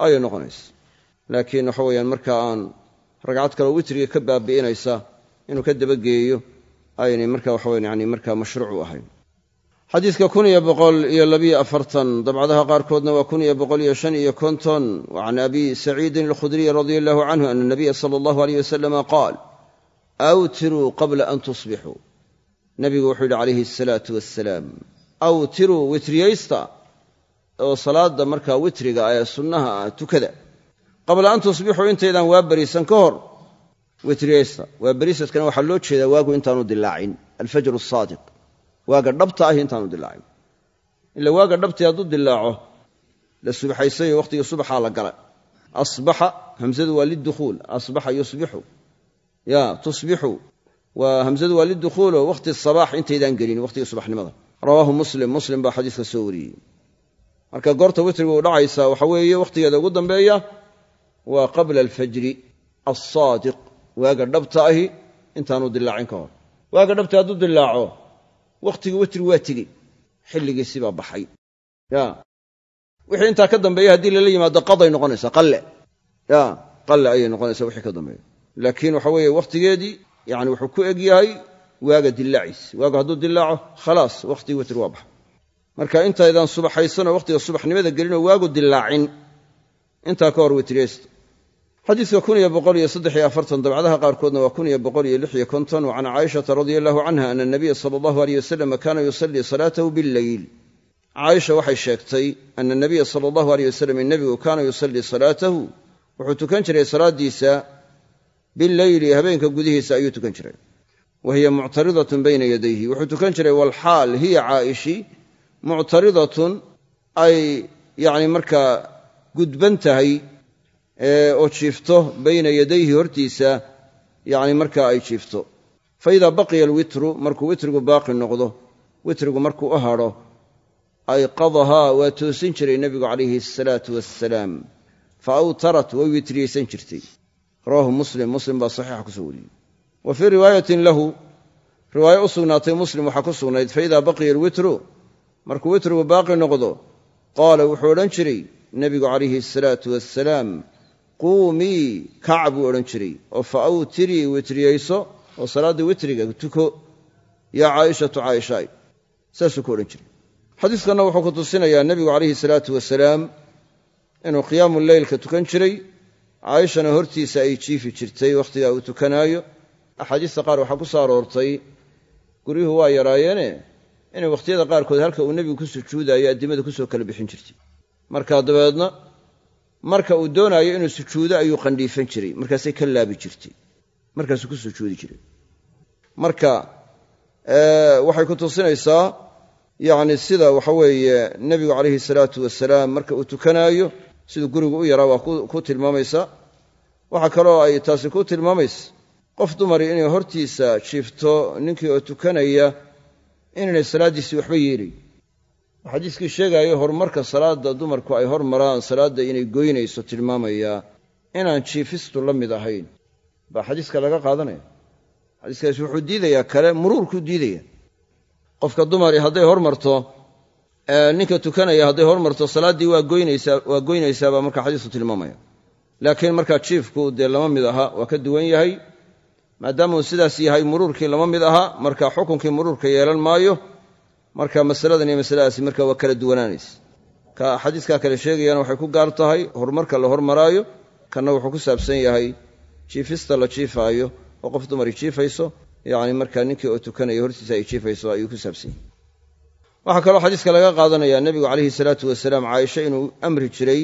ayay noqonaysa laakiin waxa weeyaan marka aan ragcad kaleo witriga ka baabi'inaysa inuu ka dabageeyo aynay marka waxaweyan yani marka mashruuc u ahayn. Xadiidka kun iyo boqol iyo labiyo afartan dabcadaha qaarkoodna waa kun iyo boqol iyo shan iyo konton wa can abi saciidin alkhudriy radia allahu canhu ana nabiya sala allahu aleyh wasalama qaal awtiruu qabla an tusbixuu. Nabigu wuxuu yidhi calayhi asalaatu wassalaam awtiruu witriyaysta. Oo salaadda markaa witriga ee sunnaha ah tukada. Qabla an tusbixuu intaydaan waa bariisan ka hor witriyaysta waa bariisadkana waxaa loo jeedaa waagu intaanu dilaacin. Alfajru asaadiq waaga dhabta ahi intaanu dilaacin. Ila waaga dhabtii hadduu dilaaco la subaxaysayo wakhtigii subaxaa la gala asbaxa hamsadu waa lidukhuul. Asbaxa yusbixu. Ya tusbixu. Waa hamsadu waa lidukhuulo wakhti sabaax intaydaan gelin wakhtigii subaxnimada. Rawaahu muslim. Muslim baa xadiiska soo wariyey. Marka goorta witriga u dhacaysaa waxa weeye wakhtigeeda ugu dambeeya waa qabla alfajri alsaadiq waaga dhabta ahi intaanu dilaacin ka hor. Waaga dhabta hadduu dilaaco wakhtigii witri waa tegey xilligiisii baa baxay. Ya. Wixii intaa ka dambeeya haddii lala yimaado qaday noqonaysaa qalle. Ya qalle ayay noqonaysaa wixii ka dambeeya laakiin waxa weeye wakhtigeedii yani wuxuu ku eg yahay waaga dilaaciis waaga hadduu dilaaco khalaas wakhtigii witri waa baxay. Marka intaydaan subaxaysanoo wakhtiga subaxnimada gelinoo waagu dilaacin. Intaa ka hor witriyaysta xadiidka kun iyo boqol iyo saddex iyo afartan dabcadaha qaarkoodna waa kun iyo boqol iyo lix iyo konton wa caaishata radia allahu canha ana nabiya sala allahu aleyh wasalam kaana yusallii salaatahu billeyl caaisha waxay sheegtay ana nabiya sala allahu aleyh wasalam nebigu kaana yusallii salaatahu wuxuu tukan jiray salaaddiisa billeyli habeenka gudihiisa ayuu tukan jiray. Wa hiya muctaridatun bayna yadayhi wuxuu tukan jiray walxaal hiya caa'ishi muctaridatun ay yacni markaa gudban tahay oo jiifto bayna yadayhi hortiisa yacni markaa ay jiifto. Fa idaa baqiya alwitru markuu witrigu baaqi noqdo witrigu markuu u hadho ayqadahaa waa toosin jiray nebigu calayhi asalaatu wassalaam. Fa awtarat way witriyaysan jirtay. Rawaahu muslim muslim baa saxiixa ku soo wariyey. Wa fii riwaayatin lahu riwaayo u sugnaatay muslim waxaa ku sugnayd fa idaa baqiya alwitru markuu witrigu baaqi noqdo qaala wuxuu odhan jiray nebigu calayhi asalaatu wassalaam quumii kac buu odhan jiray. Oo fa awtirii witriyayso oo salaaddii witriga tuko yaa caa'ishatu caaishaay saasuu ku odhan jiray. Xadiiskanna wuxuu ku tusinayaa nebigu calayhi salaatu wasalaam inuu qiyaamu leylka tukan jiray. Caaishana hortiisa ay jiifi jirtay wakhtigaa uu tukanaayo. Axaadiista qaar waxaa ku soo aroortay guryuhu waa yaraayeene inay wakhtiyada qaarkood halka uu nebigu ku sujuudaayo addimada ku soo kala bixin jirtay. Marka dabeedna marka uu doonaayo inuu sujuudo ayuu qandhiifan jiray. Markaasay ka laabi jirtay. Markaasuu ku sujuudi jiray. Marka waxay ku tusinaysaa yacni sida waxa weeye nebigu calayhi salaatu wasalaam marka uu tukanaayo siduu gurigu u yaraa waa ku tilmaamaysaa waxaa kaloo ay taasi ku tilmaamaysa qof dumari inay hortiisa jiifto ninkii oo tukanaya inaynay salaaddiisii waxba yeelay xadiiskii sheegaayo horumarka salaadda dumarku ay hormaraan salaadda inay goynayso tilmaamayaa inaan jiifistu la mid ahayn. Baa xadiiska laga qaadanaya. Xadiiskaasi wuxuu diidayaa kale muruurkuu diidaya qofka dumari hadday hormarto ninka tukanaya hadday hormarto salaaddii waa goynaysaa waa goynaysaa baa marka xadiisku tilmaamaya. Laakiin markaa jiifku dee lama mid aha waa ka duwan yahay. Maadaama uu sidaas yahay muruurkii lama mid aha marka xukunkii muruurka yeelan maayo marka masaladan iyo masaladaasi marka waa kala duwanaanaysa. Ka xadiiskaa kale sheegayana waxay ku gaar tahay horumarka la hormaraayo kanna wuxuu ku saabsan yahay jiifista la jiifaayo oo qof dumari jiifayso yacni marka ninkii oo tukanaya hortiisa ay jiifayso ayuu ku saabsan yahay. Waxaa kaloo xadiiska laga qaadanayaa nebigu calayhi salaatu wasalaam caaisha inuu amri jiray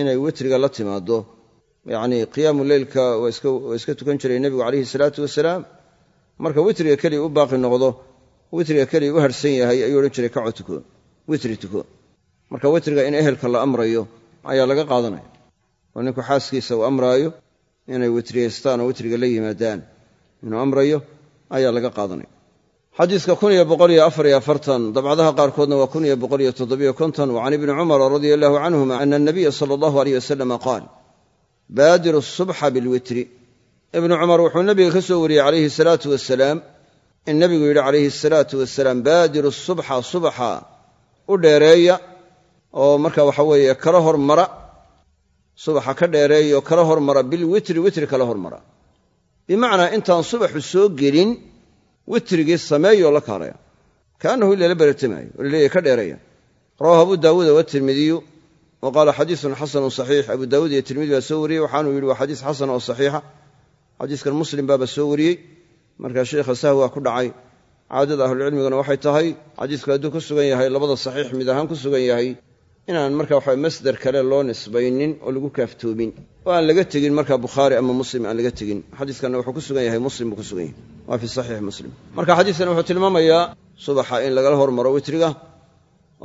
inay witriga la timaado yacnii qiyaamu leylka waa iska tukan jiray nebigu calayhi salaatu wasalaam. Marka witriga keliya u baaqi noqdo witriga keliya u harhsan yahay ayuu odhan jiray kaco tuko witri tuko marka witriga in ehelka la amrayo ayaa laga qaadanaya. Oo ninku xaaskiisa uu amraayo inay witriyaystaan oo witriga la yimaadaan. Inuu amrayo ayaa laga qaadanaya. Xadiiska kun iyo boqol iyo afar iyo afartan dabcadaha qaarkoodna waa kun iyo boqol iyo toddobiyo konton wa can ibni cumara radia allahu canhuma ana anabiya sala allahu aleyh wasalama qaal baadiru subxa bilwitri ibnu cumar wuxuu nebiga ka soo wariyey calayhi asalaatu wasalaam in nebigu yidhi calayhi asalaatu wasalaam baadiru subxa subaxa u dheereeya oo marka waxa weeye kala hormara. Subaxa ka dheereeya oo kala hormara bilwitri witri kala hormara. Bimacnaa intaan subaxu soo gelin witrigii sameeyoo la kaalaya kaannahu ilala beratamaayo oo laleeyahy ka dheereeya. Rawahu abu daawuuda watirmidiyu wa qaala xadiisun xasanun saxiix. Abu daawuud iyo tirmidi baa soo wariyey waxaanuu yidhi waa xadiis xasan oo saxiixa. Xadiiskan muslim baaba soo wariyey markaa sheikha sahwa ku dhacay. Caadada ahlucilmiguna waxay tahay xadiisku hadduu ku sugan yahay labada saxiix mid ahaan ku sugan yahay inaan marka waxa masder kale loo nisbaynin oo lagu kaaftoomin oo aan laga tegin marka bukhaari ama muslim aan laga tegin. Xadiiskanna wuxuu ku sugan yahay muslim buu ku sugan yahay. Waa fi saxiix muslim. Marka xadiiskan wuxuu tilmaamayaa subaxa in lagala hormaro witriga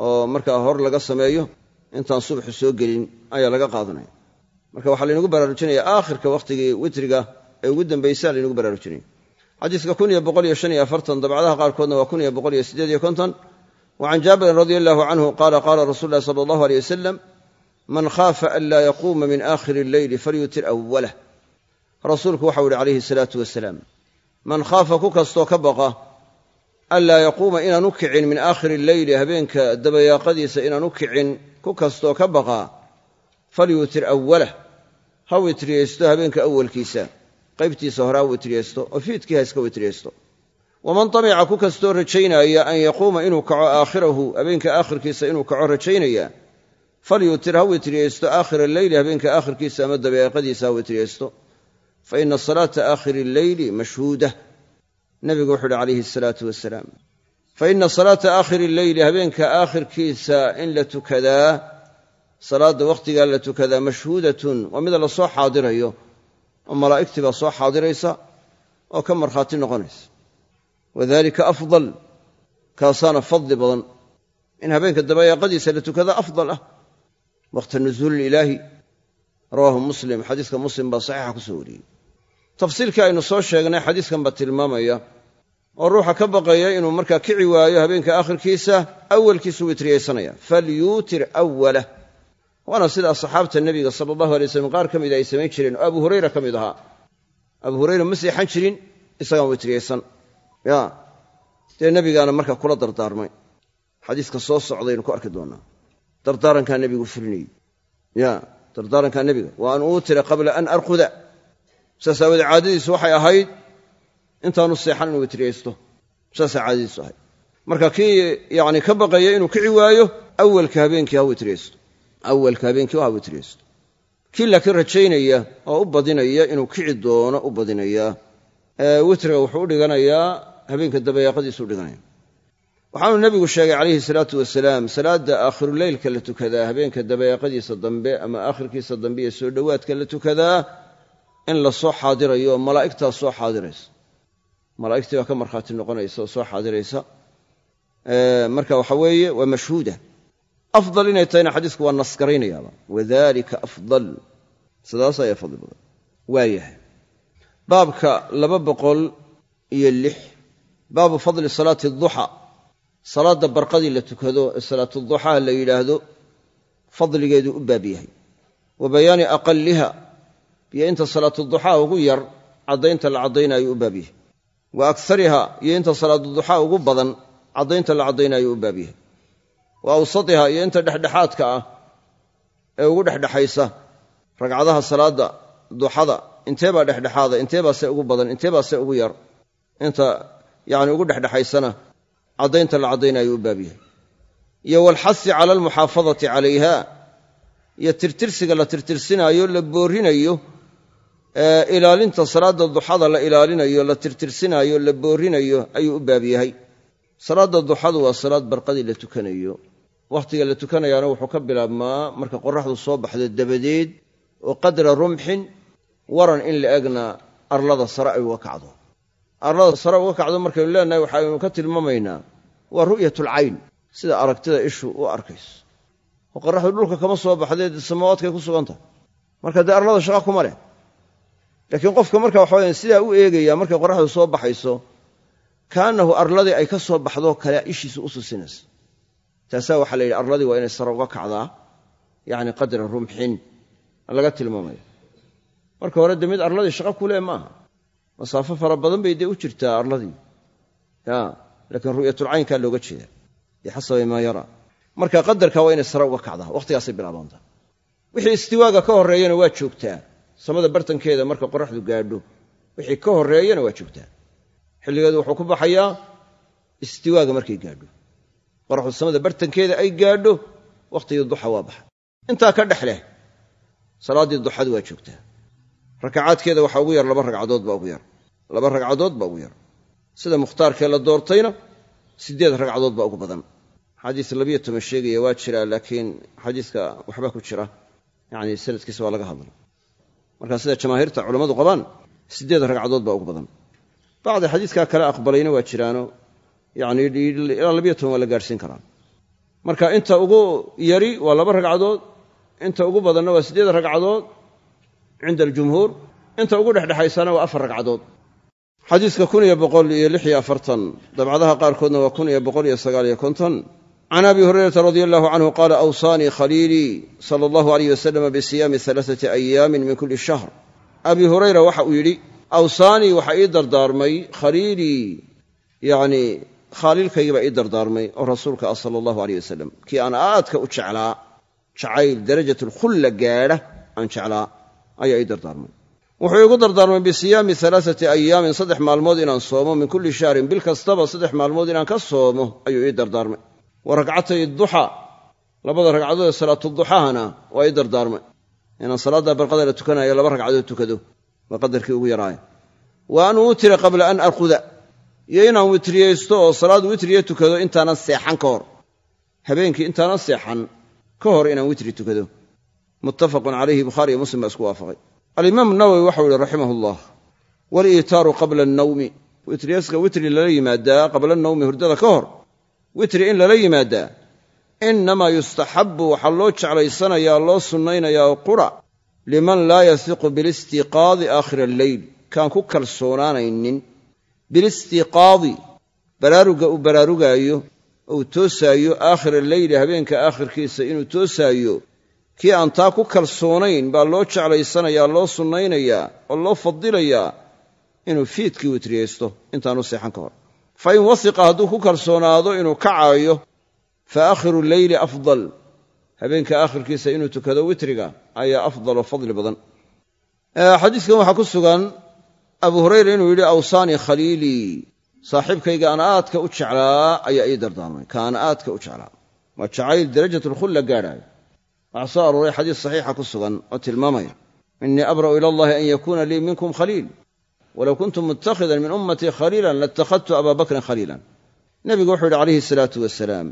oo markaa hor laga sameeyo intaan subaxu soo gelin ayaa laga qaadanaya. Marka waxaa laynagu baraarujinaya aakhirka wakhtigii witriga ee ugu dambaysaa laynagu baraarujinaya xadiiska kun iyo boqol iyo shan iyo afartan dabcadaha qaarkoodna waa kun iyo boqol iyo siddeed iyo konton. Wa can jaabirin radia allahu canhu qaala qaala rasuulu llahi sala allahu aleyh wasalam man khaafa an laa yaquuma min aakhiri alleyli falyutir awalah rasuulku waxau yihi calayhi salaatu wasalaam man khaafa ku kastoo ka baqa an laa yaquuma inaan u kicin min aakhiri alleyli habeenka dabayaaqadiisa inaan u kicin ku kastoo ka baqa falyutir awalah ha witriyeysto habeenka awalkiisa qaybtiisa hore ha witriyeysto oo fiidkii ha iska witriyeysto waman tamica ku kastoo rajaynaya an yaquuma inuu kaco aakhirahu habeenka aakhirkiisa inuu kaco rajaynaya falyutir ha witriyeysto aakhira alleyli habeenka aakhirkiisa ama dabeeqadiisa ha witriyeysto fa ina salaata aakhiri alleyli mashhuuda nabigu wuxuu uhi calayhi asalaatu wasalaam fa ina salaata aakhiri alleyli habeenka aakhirkiisa in la tukadaa salaadda wakhtigaa la tukadaa mashhuudatun waa mid la soo xaadirayo oo malaa'igtii baa soo xaadiraysa oo ka markhaati noqonaysa. Wadalika afdal kaasaana fadli badan. In habeenka dabayaaqadiisa la tukada afdal ah. Wakhta nuzuuli ilaahi rawaahu muslim. Xadiiska muslim baa saxiixa ku soo wariyey. Tafsiilkii aynu soo sheegnay xadiiskan baa tilmaamaya oo ruuxa ka baqaya inuu markaa kici waayo habeenka aakhirkiisa awalkiisu witriyaysanaya falyuutir awalah waana sida asxaabta nebiga sala allahu alay waslam qaar ka mida ay samayn jireen oo abu hurayra ka mid ahaa. Abu hurayra ma seexan jirin isagaan witriyaysan ya dee nebigaana markaa kula dardaarmay? Xadiiska soo socdaynu ku arki doonnaa dardaarankaa nebigu fulinayey ya dardaarankaa nebiga wa an uutira qabla an arquda. Saas aawoodee caadadiisu waxay ahayd intaanu seexan inuu witriyaysto saasaa caadadiisu ahayd. Marka kii yacni ka baqaya inuu kici waayo awalka habeenkii ha witriyaysto awalka habeenkii ha witriyaysto kii laakiin rajaynaya oo u badinaya inuu kici doono u badinaya witriga wuxuu u dhiganayaa habeenka dabayaaqadiisu u dhiganaya. Waxaanu nebigu sheegay calayhi salaatu wasalaam salaadda aakhiruleylka la tukadaa habeenka dabayaaqadiisa dambe ama aakhirkiisa dambe iyo soo dhowaadka la tukadaa in la soo xaadirayo malaa'igtaa soo xaadiraysa. Malaa'igtii baa ka markhaati noqonaysa oo soo xaadiraysa. Marka waxa weeye waa mashhuuda afdal inay tahayna xadiisku waa nasgaraynayaaba wadalika afdal sidaas ayaa fadli badan waayahay baabka laba boqol iyo lix baabu fadli salaati duxa salaadda barqadii la tukado ee salaatuduxaa la yidhaahdo fadligeedu u baab yahay wa bayaani aqaliha iyo inta salaatuduxaa ugu yar caddaynta la caddaynayo u baab yahay wa akariha iyo inta salaatuduxaa ugu badan caddaynta la caddaynayo u baab yahay wa awsatiha iyo inta dhexdhexaadka ah ee ugu dhexdhexaysa ragcadaha salaadda duxada inteebaa dhexdhexaada inteebaase ugu badan inteebaase ugu yar inta yani ugu dhexdhexaysana caddaynta la caddaynayo u baab iyo walxasi cala almuxaafadati calayha iyo tirtirsiga la tirtirsinaayo la boorinayo ilaalinta salaadda duxada la ilaalinayo la tirtirsinaayo la boorinayo ayuu u baab yahay. Salaadda duxadu waa salaad barqadii la tukanayo wakhtiga la tukanayaana wuxuu ka bilaabmaa marka qoraxdu soo baxdo dabadeed oo qadra rumxin waran in la egna arlada sare ay uga kacdo. Arlada sare uga kacdo markaynu leenahay waxaynu ka tilmaamaynaa waa ru'yatulcayn sida aragtida ishu u arkayso. Oo qoraxdu dhulka kama soo baxdee samaawaadkay ku sugan tahay marka dee arlada shaqa kuma leh. Laakiin qofka marka waxaweya sidaa u eegaya markay qoraxdu soo baxayso kaannahu arladii ay ka soo baxdoo kale ishiisu u susinaysa taasaa waxaa la yidhi arladii waa inay sare uga kacdaa yacni qadra rumxin laga tilmaamaya marka hore dee mid arladii shaqo ku leh maaha. Masaafo fara badan bay dee u jirtaa arladii laakiin ru'yatulcaynkaa looga jeeda bixasabi maa yara. Marka qadarka waa inay sare uga kacdaa wakhtigaasay bilaabantaa wixii istiwaaga ka horreeyana waa joogtaa. Samada bartankeeda marka qoraxdu gaadho wixii ka horreeyana waa joogtaa. Xilligeedu wuxuu ku baxayaa istiwaaga markay gaadho qoraxdu samada bartankeeda ay gaadho wakhtigii duxa waa baxa. Intaa ka dhex leh salaaddii duxadu waa joogtaa rakacaadkeeda waxaa ugu yar laba ragcadood baa ugu yar. Laba ragcadood baa ugu yar. Sida mukhtaarkee la doortayna siddeed ragcadood baa ugu badan. Xadiis labiyo toban sheegaya waa jiraa laakiin xadiiska waxba ku jira. Yacni sanadkiisa waa laga hadla markaa sida jamaahiirta culammadu qabaan siddeed ragcadood baa ugu badan. Bacdi xadiiskaa kale aqbalayna waa jiraano yacni ilaa labiyo toban waa la gaadhsiin karaa. Marka inta ugu yari waa laba ragcadood inta ugu badanna waa siddeed ragcadood cinda aljumhuur inta ugu dhexdhexaysana waa afar ragcadood. Xadiiska kun iyo boqol iyo lix iyo afartan dabcadaha qaarkoodna waa kun iyo boqol iyo sagaal iyo konton. Can abi hurayrata radia allahu canhu qaala awsaanii khaliilii sala allahu alayh wasalama bisiyaami alaaati ayaamin min kulli shahr. Abi hurayra waxa uu yidhi awsaanii waxa ii dardaarmay khaliilii khaliilkaygiibaa ii dardaarmay oo rasuulka ah sala allahu aleyh wasalam kii aan aadka u jeclaa jacayl darajatulkhulla gaadha aan jeclaa ayaa ii dardaarmay. Wuxuu igu dardaarmay bisiyaami alaaati ayaamin saddex maalmood inaan soomo min kulli shahrin bil kastaba saddex maalmood inaan ka soomo ayuu ii dardaarmay. Wa ragcatay duxa labada ragcadood ee salaatuduxahana waa ii dardaarmay. Inaan salaadda barqada la tukanayo laba ragcadood tukado waa qadarkii ugu yaraaya wa an uutira qabla an arquda iyo inaan witriyaysto oo salaad witriya tukado intaanan seexan ka hor. Habeenkii intaanan seexan ka hor inaan witri tukado. Muttafaqun calayhi bukhaari iyo muslim baa isku waafaqay. Alimaam nawowi waxau ihi raximah ullah waliitaaru qabla annawmi. Witriyaska witri lala yimaadaa qabla annawmi hurdada ka hor. Witri in lala yimaadaa innamaa yustaxabbu waxaa loo jeclaysanayaa loo sunnaynayaa qura liman laa yasiqu bilistiiqaadi aakhira alleyl kaan ku kalsoonaanaynin bilistiiqaadi baraaruga uu baraarugaayo ou toosaayo aakhira alleyli habeenka aakhirkiisa inuu toosaayo kii aan taa ku kalsoonayn baa loo jeclaysanayaa loo sunnaynayaa oo loo fadilayaa inuu fiidkii witriyaysto intaanu seexan ka hor. Fa in wasiqa hadduu ku kalsoonaado inuu kacaayo fa aakhiru leyli afdal. Habeenka aakhirkiisa inuu tukado witriga ayaa afdal oo fadli badan. Xadiiskan waxaa ku sugan abu hurayra inuu yidhi awsaanii khaliilii saaxiibkayga aan aadka u jeclaa ayaa ii dardaarmay. Ka aan aadka u jeclaa. Waa jacayl darajatulkhulla gaadhaayo. Waxaa soo arooray xadiis saxiixa ku sugan oo tilmaamaya innii abra'u ila allahi an yakuuna lii minkum khaliil. Walow kuntu mutakhidan min ummatii khaliilan latakhadtu abaa bakrin khaliilan. Nebigu wuxuu yidhi calayhi salaatu wasalaam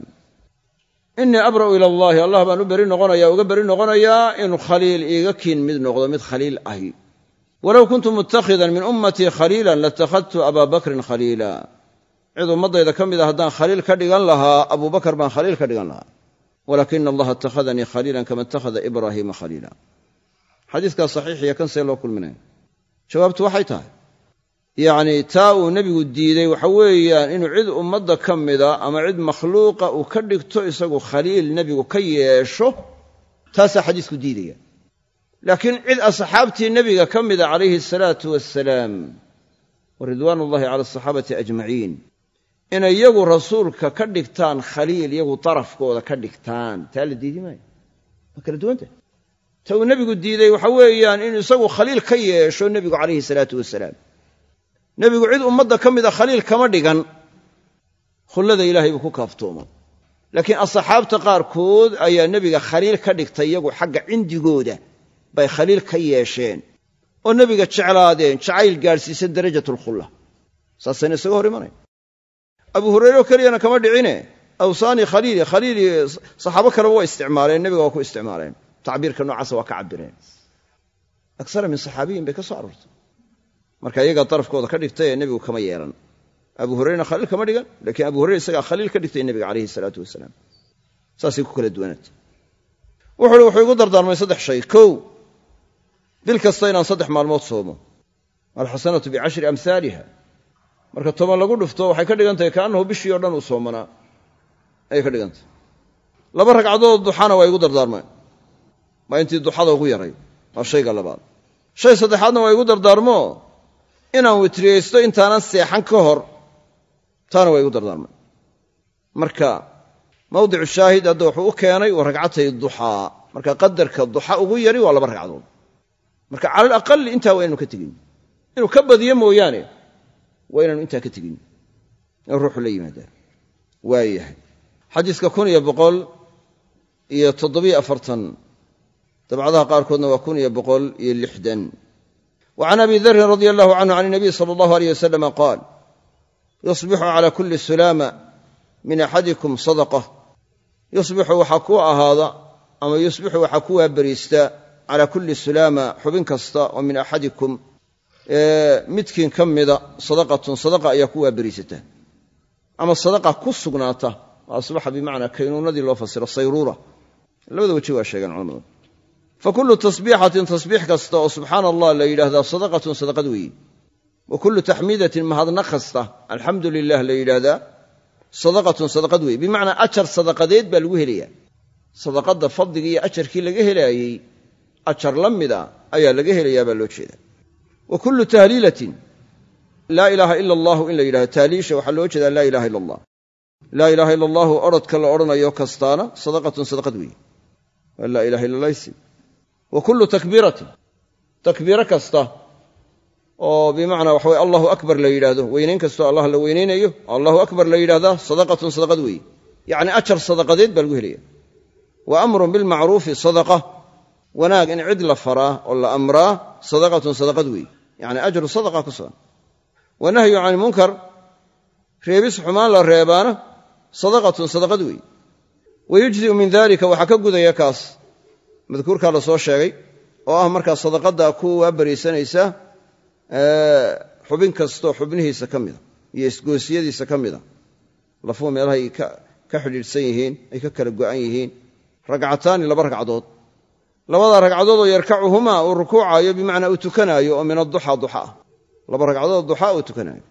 innii abra'u ila allaahi allah baan u beri noqonayaa uga beri noqonayaa inuu khaliil iiga kiin mid noqdo mid khaliil ahi walow kuntu mutakhidan min ummatii khaliilan latakhadtu abaa bakrin khaliila. Cid ummaddayda ka mida haddaan khaliil ka dhigan lahaa abubakar baan khaliil ka dhigan lahaa. Walaakina allaha ittakhadanii khaliilan kama ittakhada ibraahiima khaliila. Xadiiskaa saxiixiya kan see loo kulminaya jawaabtu waxay tahay yacnii taa uu nebigu diidey waxa weeyaan inuu cid ummadda ka mida ama cid makhluuqa uu ka dhigto isagu khaliil nebigu ka yeesho taasaa xadiisku diidaya laakiin cid asxaabtii nebiga ka mida calayhi asalaatu wassalaam wa ridwaan ullahi cala asaxaabati ajmaciin inay iyagu rasuulka ka dhigtaan khaliil iyagu darafkooda ka dhigtaan. Taa la diidi maayo? Waa kala duwanta? Ta uu nebigu diidey waxa weeyaan inuu isagu khaliil ka yeesho nebigu calayhi salaatu wasalaam nebigu cid ummadda ka mida khaliil kama dhigan khullada ilaahay buu ku kaaftooma laakiin asxaabta qaarkood ayaa nebiga khaliil ka dhigtay iyagu xagga cindigooda bay khaliil ka yeesheen oo nebiga jeclaadeen jacayl gaadhsiisa darajatulkhulla saasayna isaga hor imanaya abu hurayre oo keliyana kama dhicine. Awsaani khaliili khaliili saxaabo kaleba waa isticmaaleen nebiga waa ku isticmaaleen. Tacbiirka noocaasa waa ka cabireen aksara min saxaabiyin bay ka soo aroortay. Marka iyagaa darafkooda ka dhigtay ee nebigu kama yeelan. Abu hurayrena khaliil kama dhigan laakiin abu hurayre isagaa khaliil ka dhigtay nebiga calayhi salaatu wasalaam. Saasay ku kala duwanaatay. Wuxu uhi wuxuu igu dardaarmay saddex shay. Kow bil kasta inaan saddex maalmood soomo. Alxasanatu bicashri amhaaliha marka toban lagu dhufto waxay ka dhigan tahay kaannahu bishii o dhan uu soomanaa ayay ka dhigan tahay laba ragcadood duxana waa igu dardaarmeen waa intii duxada ugu yaray? Waa shayga labaad. Shay saddexaadna waa igu dardaarmo? Inaan witriyaysto intaanan seexan ka hor taana waa igu dardaarmeen marka mawdicu shaahid hadda wuxuu u keenay wa ragcatay duxaa marka qadarka duxa ugu yari waa laba ragcadood marka cala alaqali intaa waa inanu ka tegin. Inuu ka badiyo mooyaane waa inaanu intaa ka tegin. In ruuxu la yimaadaa. Waayahay xadiiska kun iyo boqol iyo toddobiyo afartan dabcadaha qaarkoodna waa kun iyo boqol iyo lixdan. Wa abi darin radia allahu canhu can inabiy sala allahu aleyh wasalama qaal yusbixu cala kulli sulaama min axadikum sadaqa. Yusbixu waxaa ku ahaada ama yusbixu waxaa ku waaberiista calaa kulli sulaama xubin kasta oo min axadikum midkiin ka mida sadaqatun sadaqa ayaa ku waaberiisata. Ama sadaqa ku sugnaata asbaxa bimacnaa kaynuunadii loo fasiro sayruura. Labada weji waa sheegeen culamadu. Fa kullu tasbiixatin tasbiix kasta oo subxaana allah la yidhaahdaa sadaqatun sadaqad weeye wa kullu taxmiidatin mahadnaq kasta alxamdu lilah la yidhaahdaa sadaqatun sadaqad weeye bimacnaa ajar sadaqadeed baa lagu helayaa. Sadaqadda fadligii iyo ajarkii laga helaayey ajar la mida ayaa laga helayaa baa loo jeeda wa kullu tahliilatin laa ilaaha ila allahu in la yidhahdo tahliisha waxaa loo jeedaa laa ilaha ila allah. Laa ilaaha ila allahu orodka la odhanayo kastaana sadaqatun sadaqad weeye. Waa laa ilaha illa laysi wa kullu takbiiratin takbiiro kasta oo bimacnaa waxa weye allahu akbar la yidhaahdo weynayn kastoo allah la weynaynayo allahu akbar la yidhahdaa sadaqatun sadaqad weeye. Yacni ajar sadaqadeed baa lagu helaya wa amrun bilmacruufi sadaqa wanaag in cid la faraa oo la amraa sadaqatun sadaqad weeye yacni ajru sadaqa ku sugan. Wa nahyu can ilmunkar reebis xumaan la reebaana sadaqatun sadaqad weeye wa yujzi'u min dalika waxaa ka gudaya kaas madkuurkaa la soo sheegay oo ah markaa sadaqadda ku waabariisanaysa xubin kastoo xubnihiisa ka mida iyo isgoosiyadiisa ka mida lafuhu meelahay ka xidhiidhsan yihiin ay ka kala go'an yihiin. Ragcataani laba ragcadood labada ragcadood oo yarkacuhumaa uu rukuucaayo bimacnaa uu tukanaayo oo min adduxa duxa ah. Laba ragcadood duxa uu tukanaayo.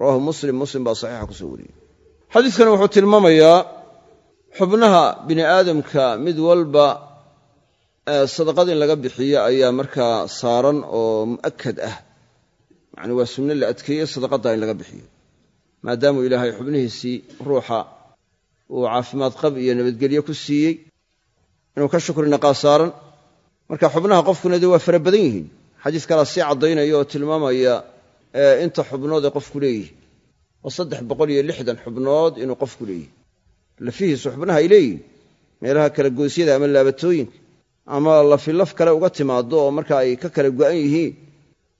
Rawaahu muslim muslim baa saxiixa ku soo wariyey. Xadiidkani wuxuu tilmaamayaa xubnaha bini aadamka mid walba sadaqad in laga bixiyo ayaa markaa saaran oo mu'akad ah. Yacni waa sunno la adkeeye sadaqadda in laga bixiyo. Maadaamuu ilaahay xubnihiisii ruuxa uu caafimaad qab iyo nabadgelyo ku siiyey. Inuu ka shukri naqaa saaran marka xubnaha qofkuna dee waa fara badan yihiin. Xadiis kalaa sii caddaynaya oo tilmaamaya inta xubnood ee qofku leeyihi oo saddex boqol iyo lixdan xubnood inuu qofku leeyihi lafihiisu xubnaha ay leeyihiin meelaha kala goosyada ama laabatooyinka ama lafilaf kale uga timaado oo marka ay ka kala go'an yihiin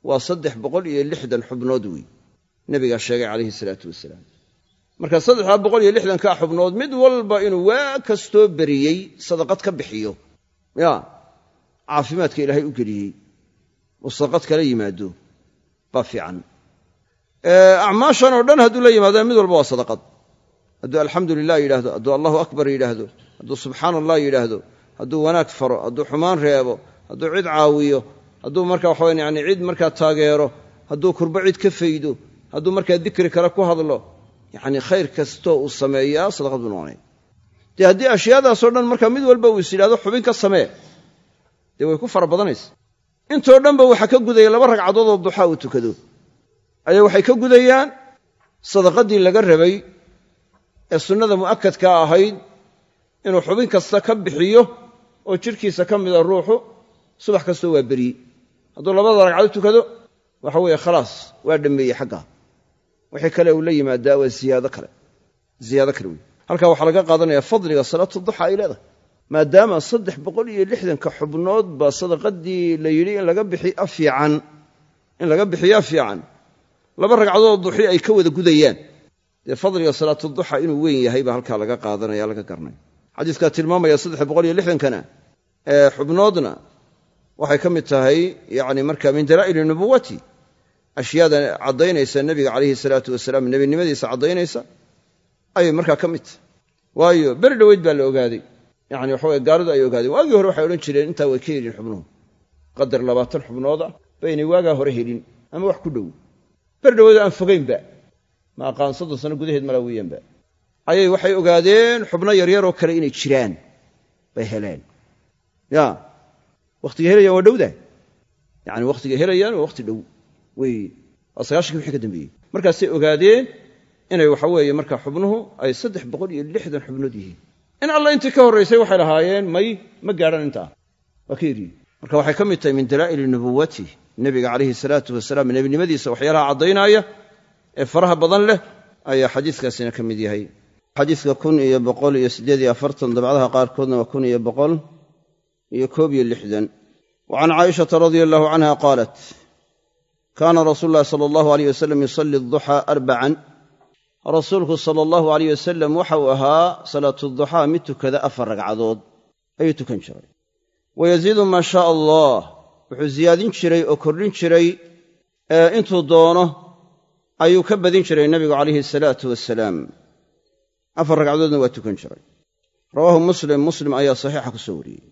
waa saddex boqol iyo lixdan xubnood wey nebigaa sheegay calayhi salaatu wasalaam. Marka saddexdaa boqol iyo lixdankaa xubnood mid walba inuu waa kastoo beriyey sadaqad ka bixiyo. Ya caafimaadka ilaahay u geliyey uu sadaqad kala yimaado baa fiican. Acmaashan oo dhan hadduu la yimaada mid walba waa sadaqad. Hadduu alxamdu lilah yidhaahdo hadduu allahu akbar yidhaahdo hadduu subxaana allah yidhaahdo hadduu wanaag faro hadduu xumaan reebo hadduu cid caawiyo hadduu marka waxawan yani cid markaa taageero hadduu kurbo cid ka faydo hadduu markaa dikri kale ku hadlo yacni khayr kastoo uu sameeyaa sadaqad buu noqonaya. Dee haddii ashyaadaasoo dhan marka mid walba uu is yidhahdo xubin ka samee dee way ku fara badanaysa. Intoo dhanba waxaa ka gudaya laba ragcadood oo duxaa uu tukado. Ayaa waxay ka gudayaan sadaqadii laga rabay ee sunnada mu'akadkaa ahayd inuu xubin kasta ka bixiyo oo jidhkiisa ka mida ruuxu subax kastoo waa beryi hadduu labada ragcado tukado waxa weeye khalaas waa dhammeeyey xaggaa wixii kale uu la yimaadaa waa ziyaado kale. Ziyaado kale wey halkaa waxaa laga qaadanaya fadliga salaatu duxa ay leedahay maadaama saddex boqol iyo lixdanka xubnood baa sadaqadii la yidhi in laga bixiyo fiican in laga bixiyaa fiican. Laba ragcadood duxi ay ka wada gudayaan. Dee fadliga salaatuduxa inuu weyn yahay baa halkaa laga qaadanaya laga garanaya xadiiskaa tilmaamaya saddex boqol iyo lixdankana ee xubnoodna waxay ka mid tahay yani marka min dalaa'ili nubuwati ashyaada caddaynaysa nebiga calayhi salaatu wasalaam nebinimadiisa caddaynaysa ayay markaa ka mid tahay. Waayo beri dhoweyd baa la ogaaday yani waxaweye gaaridu ay ogaadeen. Waagii hore waxay odhan jireen intaa way ka helin xubnuhu qadar labaatan xubnood ah baynay waagaa hore helin ama wax ku dhow. Beri dhoweed aan fogaynba ma aqaan sano gudaheed mala weeyaanba ayay waxay ogaadeen xubno yaryaroo kale inay jiraan bay heleen. Ya wakhtiga helayaan waa dhowda? Yani wakhtiga helayaan waa wakhti dhow. Wey waa sagaashankii wixii ka dambeeyey? Markaasay ogaadeen inay waxa weeye marka xubnuhu ay saddex boqol iyo lixdan xubnood yihiin in alla intii ka horraysay waxay lahaayeen may ma gaadhan intaa waa ka yidhi. Marka waxay ka mid tahay min dalaa'ili nubuwati nebiga calayhi salaatu wasalaam nebinimadiisa waxyaalaha caddaynaya ee faraha badan leh ayaa xadiiskaasina ka mid yahay. Xadiiska kun iyo boqol iyo siddeed iyo afartan dabcdaha qaarkoodna waa kun iyo boqol iyo koob iyo lixdan. Wa caa'ishata radia allahu canha qaalat kaana rasuulu llahi sala allahu aleyh wasalam yusallii aduxaa arbacan rasuulku sala allahu aleyh wasalam waxa uu ahaa salaatuduxaa mid tukada afar ragcadood ayuu tukan jiray. Wa yaziidu maa shaa allah wuxuu siyaadin jiray oo kordhin jiray intuu doono ayuu ka badin jiray nebigu calayhi asalaatu wasalaam afar ragcadoodna waa tukan jiray. Rawaahu muslim muslim ayaa saxiixa ku soo wariyey.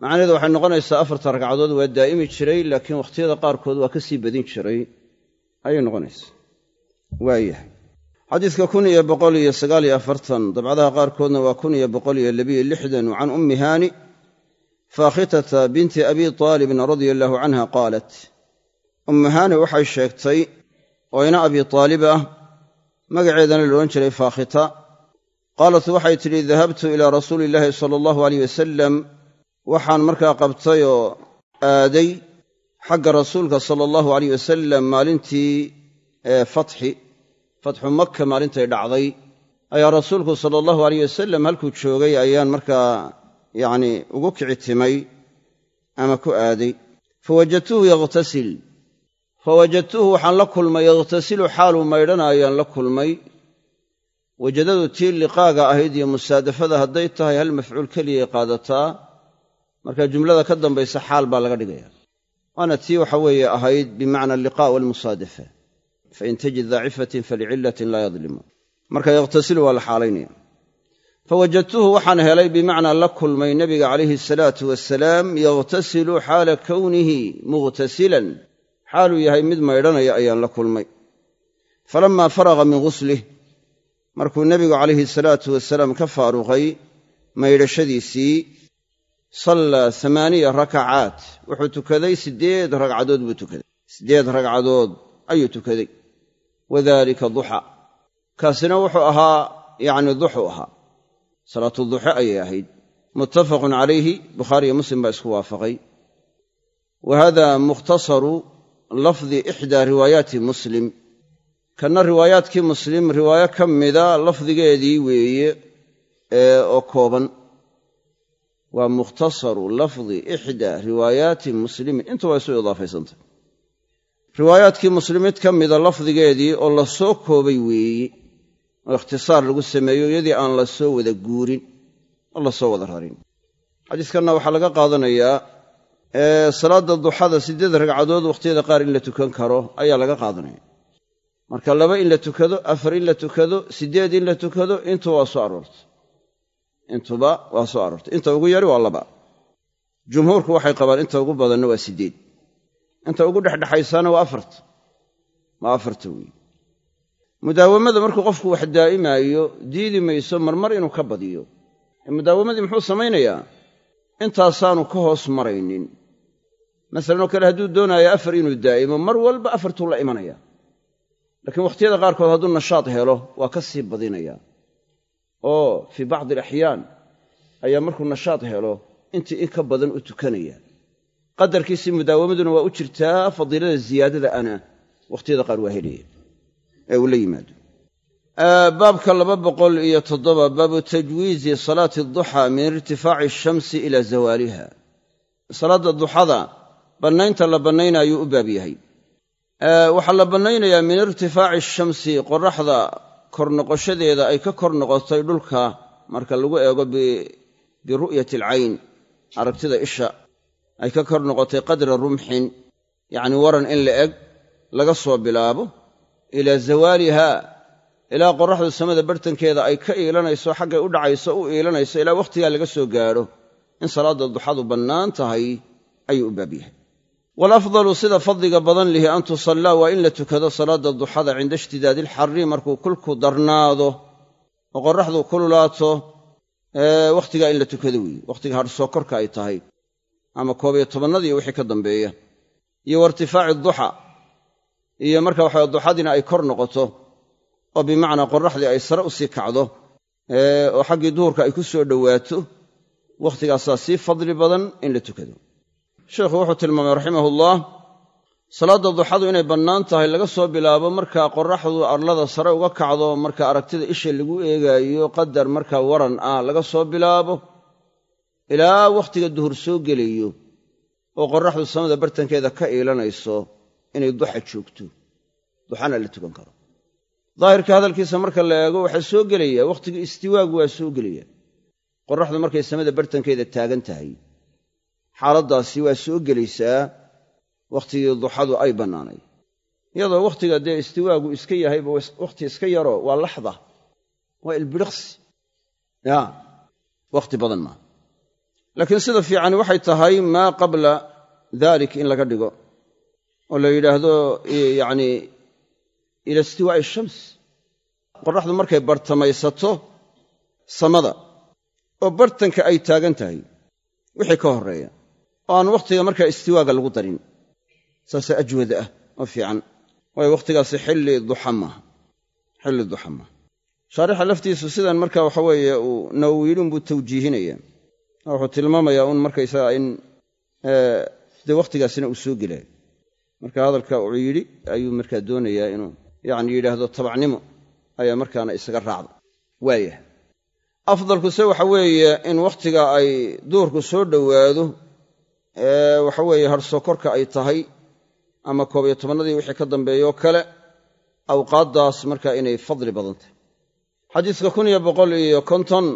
Macnaheedu waxay noqonaysaa afarta ragcadood waa daa'imi jiray laakiin wakhtiyada qaarkood waa ka sii badin jiray ayay noqonaysaa. Waayahay xadiiska kun iyo boqol iyo sagaal iyo afartan dabcadaha qaarkoodna waa kun iyo boqol iyo labiyo lixdan can ummi haani faakhitata binti abi taalibin radia allahu canha qaalat. Ummu haani waxay sheegtay oo ina abi taalib ah magaceedana la odhan jiray faakhita. Qaalat waxay tidhi dahabtu ilaa rasuuli illaahi sala allahu aleyh wasalam waxaan markaa qabtay oo aaday xagga rasuulka sala allahu aleyh wasalam maalintii fatxi fatxu makka maalintay dhacday ayaa rasuulku sala allahu aleyh wasalam halkuu joogay ayaan markaa yacni ugu kici timay ama ku aaday. Fawajadtuhu yakhtasil fawajadtuhu waxaan la kulmay yakhtasilu xaaluu maydhanaayaan la kulmay. Wajadadu tii liqaaga ahayd iyo musaadafada hadday tahay hal mafcuul keliyay qaadataa marka jumlada ka dambaysa xaal baa laga dhigaya waana tii waxa weeye ahayd bimacna alliqaa walmusaadafa fain tajid daacifatin falicillatin laa yadlimu marka yakhtasilu waa la xaalaynaya fawajadtuhu waxaan helay bimacnaa la kulmay nebiga calayhi asalaatu wasalaam yakhtasilu xaala kownihi mughtasilan xaaluu yahay mid maydhanaya ayaan la kulmay falammaa faraqa min guslih markuu nebigu calayhi salaatu wasalaam ka faaruqay maydhashadiisii sallaa amaaniya rakacaat wuxuu tukaday siddeed ragcadood buu tukaday siddeed ragcadood ayuu tukaday wadalika duxa. Kaasina wuxuu ahaa yacni duxu ahaa. Salaatu duxe ayay ahayd. Muttafaqun calayhi bukhaariyo muslim baa isku waafaqay. Wa hada mukhtasaru lafdi ixdaa riwaayaati muslim. Kanna riwaayaadkii muslim riwaayo ka mida lafdigeedii weeye oo kooban. Waa mukhtasaru lafdi ixdaa riwaayaati muslimin inta waa isu idaafaysantah riwaayaadkii muslim mid ka mida lafdigeedii oo la soo koobay weeye oo ikhtisaar lagu sameeyo iyadii aan la soo wada guurin oo la soo wada rarin. Xadiiskanna waxaa laga qaadanayaa salaadda duxada siddeed ragcadood wakhtiyada qaar in la tukan karo ayaa laga qaadanaya. Marka laba in la tukado afar in la tukado siddeed in la tukado intuba waa soo aroortay. Intuba waa soo aroortay. Inta ugu yari waa laba. Jumhuurku waxay qabaan inta ugu badanna waa siddeed inta ugu dhexdhexaysaana waa afarta waa afarta weeye mudaawamada markuu qofku wax daa'imaayo diidi mayso marmar inuu ka badiyo. Mudaawamadii muxuu samaynayaa? Intaasaanu ka hoos maraynin. Masalan oo kale hadduu doonaayo afar inuu daa'imo mar walba afartuu la imanaya. Laakiin wakhtiyada qaarkood hadduu nashaad helo waa ka sii badinaya. Oo fii bacdi alaxyaan ayaa markuu nashaad helo intii in ka badan u tukanaya qadarkiisii mudaawamaduna waa u jirtaa fadiilada ziyaadada ana wakhtiyada qaar waa helaya ee uu yimaado. Baabka laba boqol iyo toddoba baabu tajwiizi salaati duxaa min irtifaaci ashamsi ila zawaaliha. Salaadda duxada bannaynta la bannaynaayuu u baab yahay. Waxaa la bannaynayaa min irtifaaci ashamsi qoraxda kor noqoshadeeda ay ka kor noqotay dhulka marka lagu eego biru'yati alcayn aragtida isha ay ka kor noqotay qadra rumxin yacni waran in la eg laga soo bilaabo ilaa zawaaliha ilaa qoraxdu samada bartankeeda ay ka iilanayso xaggay u dhacayso u iilanayso ilaa wakhtigaa laga soo gaadho in salaadda duxadu bannaan tahay ayuu u baab yahay. Walafdalu sida fadliga badan lihi an tusallaa waa in la tukado salaadda duxada cinda ishtidaadi ilxarri markuu kulku darnaado oo qoraxdu kululaato wakhtigaa in la tukado weeye wakhtiga hadhsoo korka ay tahay ama koob iyo tobannadii wixii ka dambeeya. Iyo wairtifaaci duxa. Iyo marka waxa duxadiina ay kor noqoto oo bimacnaa qoraxdii ay sare u sii kacdo oo xaggii duhurka ay ku soo dhowaato wakhtigaasaa sii fadli badan in la tukado. Sheikhu wuxuu tilmaamay raximahullah salaadda duxadu inay bannaan tahay laga soo bilaabo markaa qoraxdu arlada sare uga kacdo marka aragtida isha lagu eegaayo qadar markaa waran ah laga soo bilaabo ilaa wakhtiga duhur soo gelayo oo qoraxdu samada bartankeeda ka iilanayso inay duxa joogto duxana la tukan karo. Daahirka hadalkiisa marka la eego waxaa soo gelaya wakhtigii istiwaagu waa soo gelaya. Qoraxdu markay samada bartankeeda taagan tahay xaaladdaasi waa soo gelaysaa wakhtigii duxadu ay bannaanay iyadoo wakhtiga dee istiwaagu iska yahayba wakhti iska yaro waa laxda waa ilbidhiqsi ya wakhti badan maa laakiin sida fiicani waxay tahay maa qabla dalik in laga dhigo oo la yidhaahdo yacni ila istiwaa'i shams. Qoraxdu markay bartamaysato samada oo bartanka ay taagan tahay wixii ka horreeya oo aan wakhtiga markaa istiwaaga lagu darin. Saase ajwad ah oo fiican. Waayo wakhtigaasi xilli duxa xilli duxa maaha. Shaarixa laftiisu sidan marka waxa weeye uu nawowiyidhi unbuu tawjiihinaya wuxuu tilmaamayaa un markaysaga in dee wakhtigaasina uu soo gelaayo marka hadalka uu yidhi ayuu markaa doonayaa inuu yacni yidhaahdo tabacnimo ayaa markaana isaga raacda waayah afdalkuse waxa weeye in wakhtiga ay duhurku soo dhowaado waxa weeye harsoo korka ay tahay ama koob iyo tobannadii wixii ka dambeeyoo kale awqaaddaas markaa inay fadli badan tahay. Xadiiska kun iyo boqol iyo konton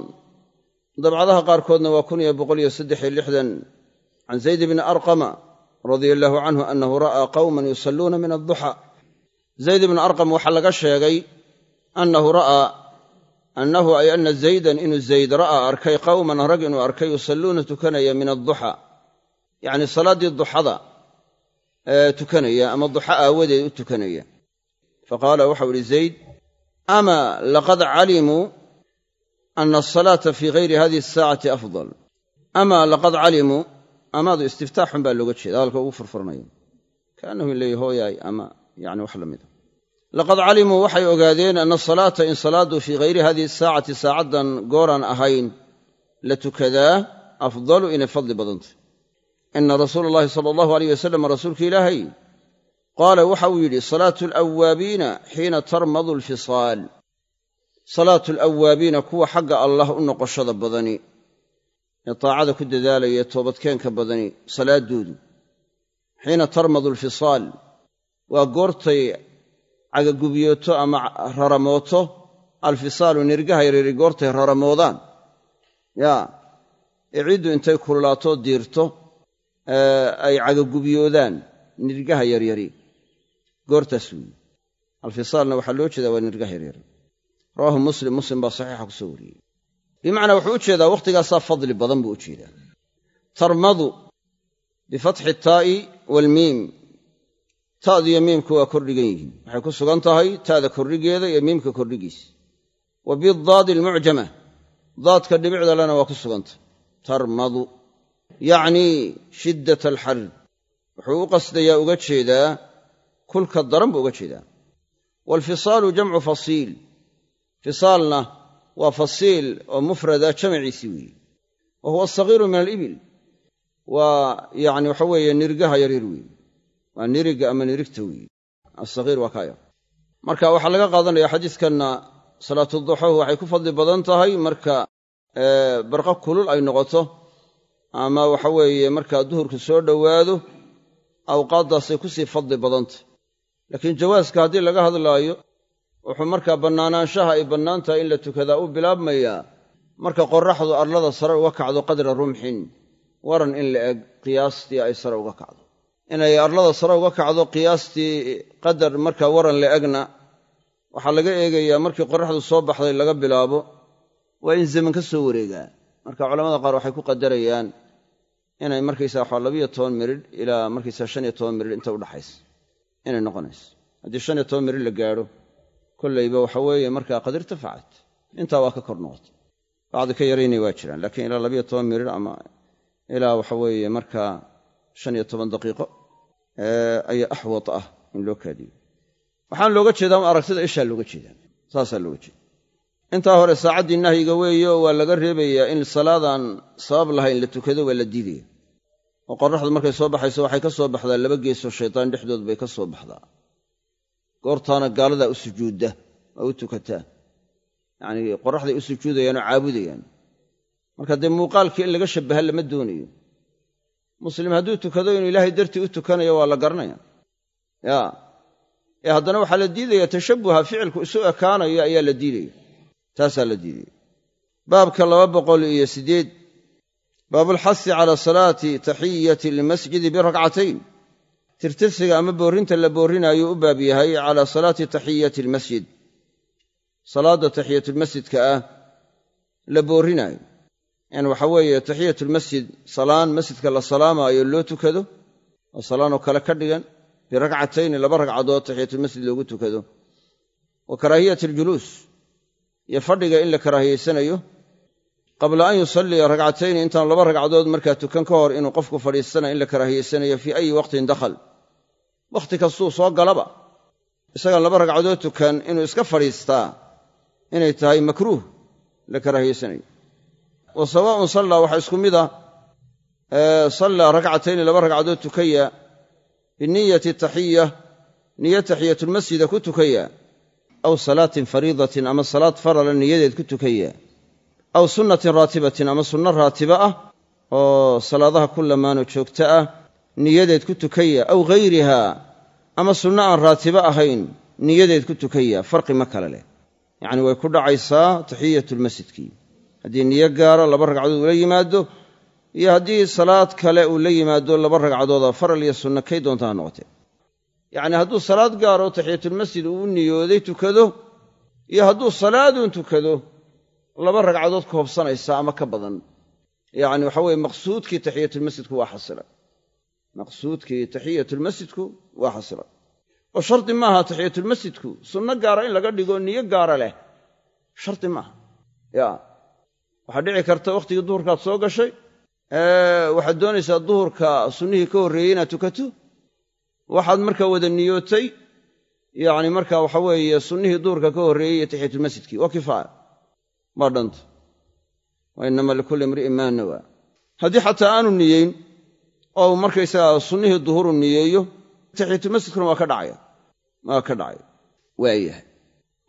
dabcadaha qaarkoodna waa kun iyo boqol iyo saddex iyo lixdan can zayd bni arqama radia allaahu canhu annahu ra'aa qawman yusalluuna min adduxa zayd ibni arqam waxaa laga sheegay annahu ra'aa annahu ay anna zaydan inuu zayd ra'aa arkay qawman rag inuu arkay yusalluuna tukanaya min adduxa yacni salaaddii duxada tukanaya ama duxa aawadeed u tukanaya. Faqaala waxau ihi zayd ama laqad calimuu ana asalaata fii hayri hadihi asaacati afdal ama laqad calimuu amaadu istiftaaxun baa looga jeeda hadalka ugu furfurnayo kaannahu in leeya hooyaay ama yani wax la mida laqad calimuu waxay ogaadeen ana asalaata in salaadu fii hayri hadihi asaacati saacaddan gooraan ahayn la tukadaa afdalu inay fadli badantay ina rasuula allahi sala allahu aleyh wasalam rasuulka ilaahay qaala waxa uu yidhi salaatu alawaabiina xiina tarmadu alfisaal salaatu alawaabiina kuwa xagga allah u noqoshada badani ee taacada ku dadaalaya toobadkeenka badani salaaddoodu. Xiina tarmadu alfisaal waa goortay cagagubiyooto ama raramooto alfisaalu nirgaha yaryari goortay raramoodaan. Yaa ee ciiddu intay kululaato diirto ay cagagubiyoodaan nirgaha yaryari. Goortaas weeye. Alfisaalna waxaa loo jeedaa waa nirgaha yaryari rawaahu muslim muslim baa saxiixa ku soo wariyey. Bimacnaa wuxuu u jeedaa wakhtigaasaa fadli badan buu u jeedaa. Tarmadu bifatxi taa'i waalmiim ta'diyo miimku waa kordhigan yihiin. Waxay ku sugan tahay ta'da kordhigeeda iyo miimka kordhigiisa wa bidaadi almucjama daadka dhibicda lena waa ku sugantah tarmadu yacnii shiddat alxarr wuxuu u qasdayaa uga jeedaa kulka daran buu uga jeedaa. Waalfisaalu jamcu fasiil fisaalna waa fasiil oo mufrada jamaciisii weeye wa huwa asagiiru min alibil. Waa yacni waxa weeye nirgaha yaryar weeye. Waa niriga ama nirigta weeye. Asagiir waa kaa yar marka waxaa laga qaadanaya xadiiskanna salaatu duxuhu waxay ku fadli badan tahay marka barqa kulul ay noqoto ama waxa weeye markaa duhurku soo dhowaado awqaaddaasay ku sii fadli badantah laakiin jawaaska haddii laga hadlaayo wuxuu markaa bannaanaanshaha ay bannaan tahay in la tukadaa u bilaabmayaa marka qorraxdu arlada sare uga kacdo qadra rumxin waran in la eg qiyaastii ay sare uga kacdo. Inay arlada sare uga kacdo qiyaastii qadar markaa waran la egna waxaa laga eegayaa markii qorraxdu soo baxday laga bilaabo waa in zaman ka soo wareegaa. Marka culamada qaar waxay ku qadarayaan inay markaysaa waxaa labiyo toban miridh ilaa markaysaa shan iyo toban miridh inta udhaxaysa inay noqonayso. Haddii shan iyo toban miridh la gaadho kollayba waxa weeye markaa qad irtafacat intaa waa ka kor noqotay bacdi ka yaraynay waa jiraan laakiin ilaa labiyo toban miridh ama ilaa waxa weeye markaa shan iyo toban daqiiqo ayaa axwad ah in loo kaadiyo. Waxaan looga jeedaa un aragtida ishaa looga jeedaa saasaa looga jeeda. Intaa hore saacaddii nahyiga weeyo waa laga reebayaa in salaadaan sabab lahayn la tukado waa la diidaya oo qorraxdu markay soo baxayso waxay ka soo baxdaa laba geesoo shaytaan dhexdood bay ka soo baxdaa goortaana gaaladaa u sujuudda waa u tukataa. Yacnii qorraxday u sujuudayaan oo caabudayaan. Marka dee muuqaalkii in laga shabbaha lama doonayo muslim hadduu tukado inuu ilaahay dartii u tukanayo waa la garanaya ya ee haddana waxaa la diidaya tashabbuha ficilku isu ekaanayo ayaa la diidaya taasaa la diidaya baabka laba boqol iyo siddeed baabulxasi calaa salaati taxiyati lmasjidi birakcatayn tirtirsiga ama boorrinta la boorrinaayo u baab yahay calaa salaati taxiyati almasjid. Salaadda taxiyatulmasjidka ah la boorrinaayo in waxa weeye taxiyatulmasjid salaan masjidka la salaamaayo loo tukado oo salaanoo kale ka dhigan birakcatayni laba ragcadood taxiyatulmasjid loogu tukado. Wa karaahiyati aljuluus iyo fadhiga in la karaahiyaysanayo qabla an yusalliya ragcatayni intaan laba ragcadood markaa tukan ka hor inuu qofku fadhiistana in la karaahiyaysanayo fii ayi waqtin dakhal wakhti kastuu soo galaba. Isagaan laba ragcadood tukan inuu iska fadhiistaa inay tahay makruuh la karaahiyaysanayo wa sawaaun sallaa waxaa isku mid ah sallaa rakcatayni laba ragcadood tukaya biniyati taxiya niyo taxiyatulmasjida ku tukaya aw salaatin fariidatin ama salaad farala niyadeed ku tukaya aw sunnatin raatibatin ama sunno raatiba ah oo salaadaha ku lamaano joogto ah niyadeed ku tukaya aw hayriha ama sunno aan raatibo ahayn niyadeed ku tukaya farqi ma kale leh. Yacni way ku dhacaysaa taxiyatulmasjidkii haddii niyo gaaro laba ragcadood ula yimaado iyo haddii salaad kale uu la yimaado laba ragcadooda faral iyo sunno kay doonta ha noqotee. Yacni hadduu salaad gaaro taxiyatulmasjid uu u niyooday tukado iyo hadduu salaaduun tukado laba ragcadood ka hobsanaysa ama ka badan. Yacni waxa weye maqsuudkii taxiyatulmasjidku waa xasila maqsuudkii taxiyatulmasjidku waa xasila oo shardi maaha taxiyatulmasjidku sunno gaara in laga dhigo niyo gaara leh. Shardi maaha. Ya. Waxaa dhici karta wakhtigii duhurkaad soo gashay waxaad doonaysaa duhurka sunnihii ka horreeyey inaad tukato? Waxaad markaa wada niyootay? Yacni marka waxa weeye sunnihii duhurka ka horreeyey iyo taxiyatulmasjidkii waa kifaaya. Maa dhanta. Wa innama likulli imri'in maa nawaa haddii xataa aanu niyeyn oo uu sunnihii duhuru niyeeyo taxiyatulmasjidkuna waa ka dhacaya. Waa ka dhacaya. Waayahay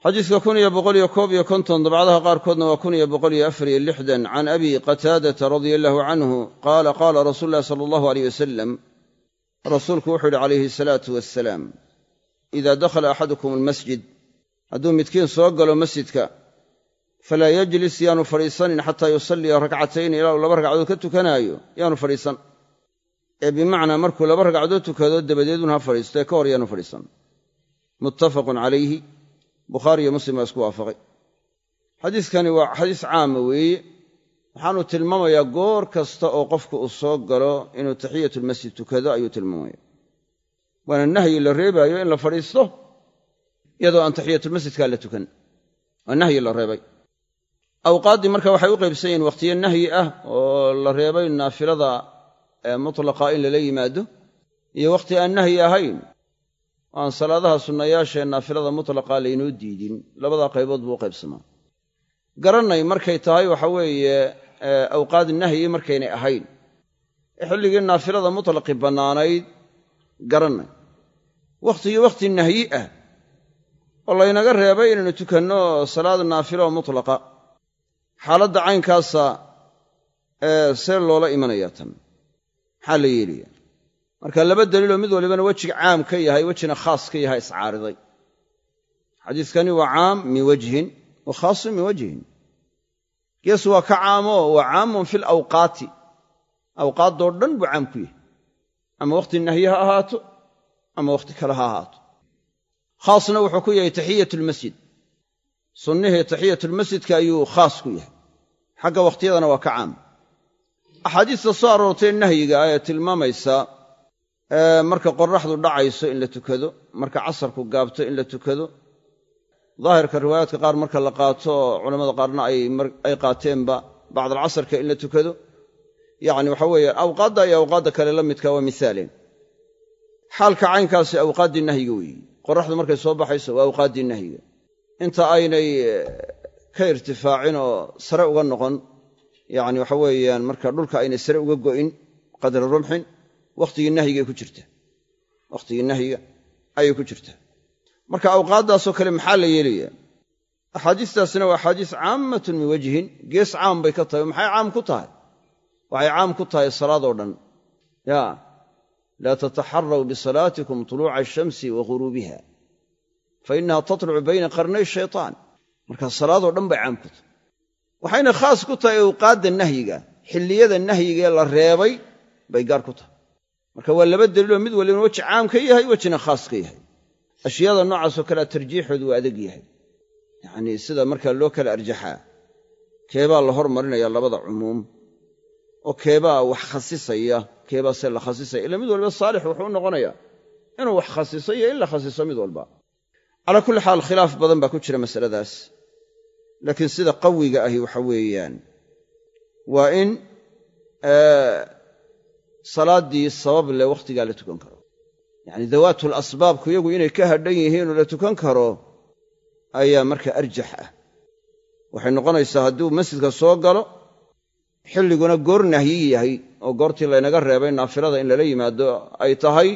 xadiiska kun iyo boqol iyo koob iyo konton dabcadaha qaarkoodna waa kun iyo boqol iyo afar iyo lixdan can abi qataadata radia allahu canhu qaala qaala rasuulu llahi sala allahu aleyh wasalam rasuulku wuxuu yidhi calayhi asalaatu wassalaam idaa dakhala axadukum almasjid hadduu midkiin soo galo masjidka falaa yajlis yaanu fadhiisanin xataa yusalliya rakcatayni ilaa uu laba ragcadood ka tukanaayo yaanu fadhiisan ee bimacnaa markuu laba ragcadood tukado dabadeedun ha fadhiisto ee ka hor yaanu fadhiisan. Muttafaqun calayhi. Bukhaari iyo muslim baa isku waafaqay. Xadiiskani waa xadiis caama weeye. Waxaanu tilmaamayaa goor kasta oo qofku uu soo galo inuu taxiyatulmasjid tukado ayuu tilmaamaya waana nahyi la reebaayo in la fadhiisto iyadoo aan taxiyatulmasjidkaa la tukan. Waa nahyi la reebay. Awqaaddii marka waxay u qaybsan yihiin wakhtiyo nahyi ah oo la reebay naafilada mutlaqa in lala yimaado iyo wakhti aan nahyi ahayn oo aan salaadaha sunnayaashaee naafilada mutlaqa laynoo diidin labadaa qaybood buu u qaybsamaa. Garannay markay tahay waxa weeye awqaad nahyi markaynay ahayn. Ee xilligii naafilada mutlaqi bannaanayd garannay. Wakhtigii wakhti nahyi ah oo laynaga reebay inaynu tukanno salaad naafilo mutlaqa xaaladda caynkaasa see loola imanaya tan maxaa la yeelaya marka laba daliiloo mid walibana wejiga caam ka yahay wejina khaas ka yahay iscaariday. Xadiiskani waa caam min wajhin wa khaasun min wajhin. Gees waa ka caamo waa caamun fi lawqaati awqaaddoo dhan buu caam ku yahay. Ama wakhti nahye ha ahaato ama wakhti kale ha ahaato. Khaasna wuxuu ku yahay taxiyatulmasjid sunnihii taxiyatulmasjidka ayuu khaas ku yahay. Xagga wakhtiyadana waa ka caam axaadiista soo aroortay nahyiga ee tilmaamaysa marka qorraxdu dhacayso in la tukado marka casarku gaabto in la tukado daahirka riwaayaadka qaar marka la qaato oo culammada qaarna ay qaateenba bacdalcasarka in la tukado. Yacni waxa weeye awqaadda iyo awqaadda kale la midka waa misaaleen xaalka caynkaasi awqaaddii nahyiga weeye qorraxdu markay soo baxayso waa awqaaddii nahyiga inta aynay ka irtifaacin oo sare uga noqon yacni waxa weeyaan marka dhulka aynay sare uga go'in qadra rumxin wakhtigii nahyigay ku jirta. Wakhtigii nahyiga ayay ku jirtaa marka awqaaddaasoo kale maxaa la yeelayaa? Axaadiistaasina waa axaadiis caammatun min wajhin gees caam bay ka tahay oo maxay caam ku tahay? Waxay caam ku tahay salaadoo dhan. Ya laa tataxaraw bisalaatikum tuluuca ashamsi wa ghuruubiha fa innaha tatlucu bayna qarnay shaytaan. Marka salaadoo dhan bay caam ku tahay waxayna khaas ku tahay awqaadda nahyiga. Xilliyada nahyigaee la reebay bay gaar ku tahay. Marka waa laba daliiloo mid walibana weji caam ka yahay wejina khaas ka yahay. Ashyaada noocaasoo kalea tarjiixoodu waa adag yahay. Yacnii sida markaa loo kala arjaxaa keebaa la hormarinaya labada cumuum oo keebaa wax khasisaya keebaa se la khasisaya ila mid walba saalix wuxuu u noqonayaa. Inuu wax khasiso iyo in la khasiso mid walba. Calaa kulli xaal khilaaf badan baa ku jira masaladaas laakiin sida qawiga ahi waxa weeyaan. Waa in salaaddii sabab leh wakhtigaa la tukan karo. Yacni dawaatul asbaabku iyagu inay ka hadhan yihiinoo la tukan karo ayaa marka arjax ah. Waxay noqonaysaa hadduu masjidka soo galo xilliguna goor nahyi yahay oo goortii laynaga reebay naafilada in lala yimaado ay tahay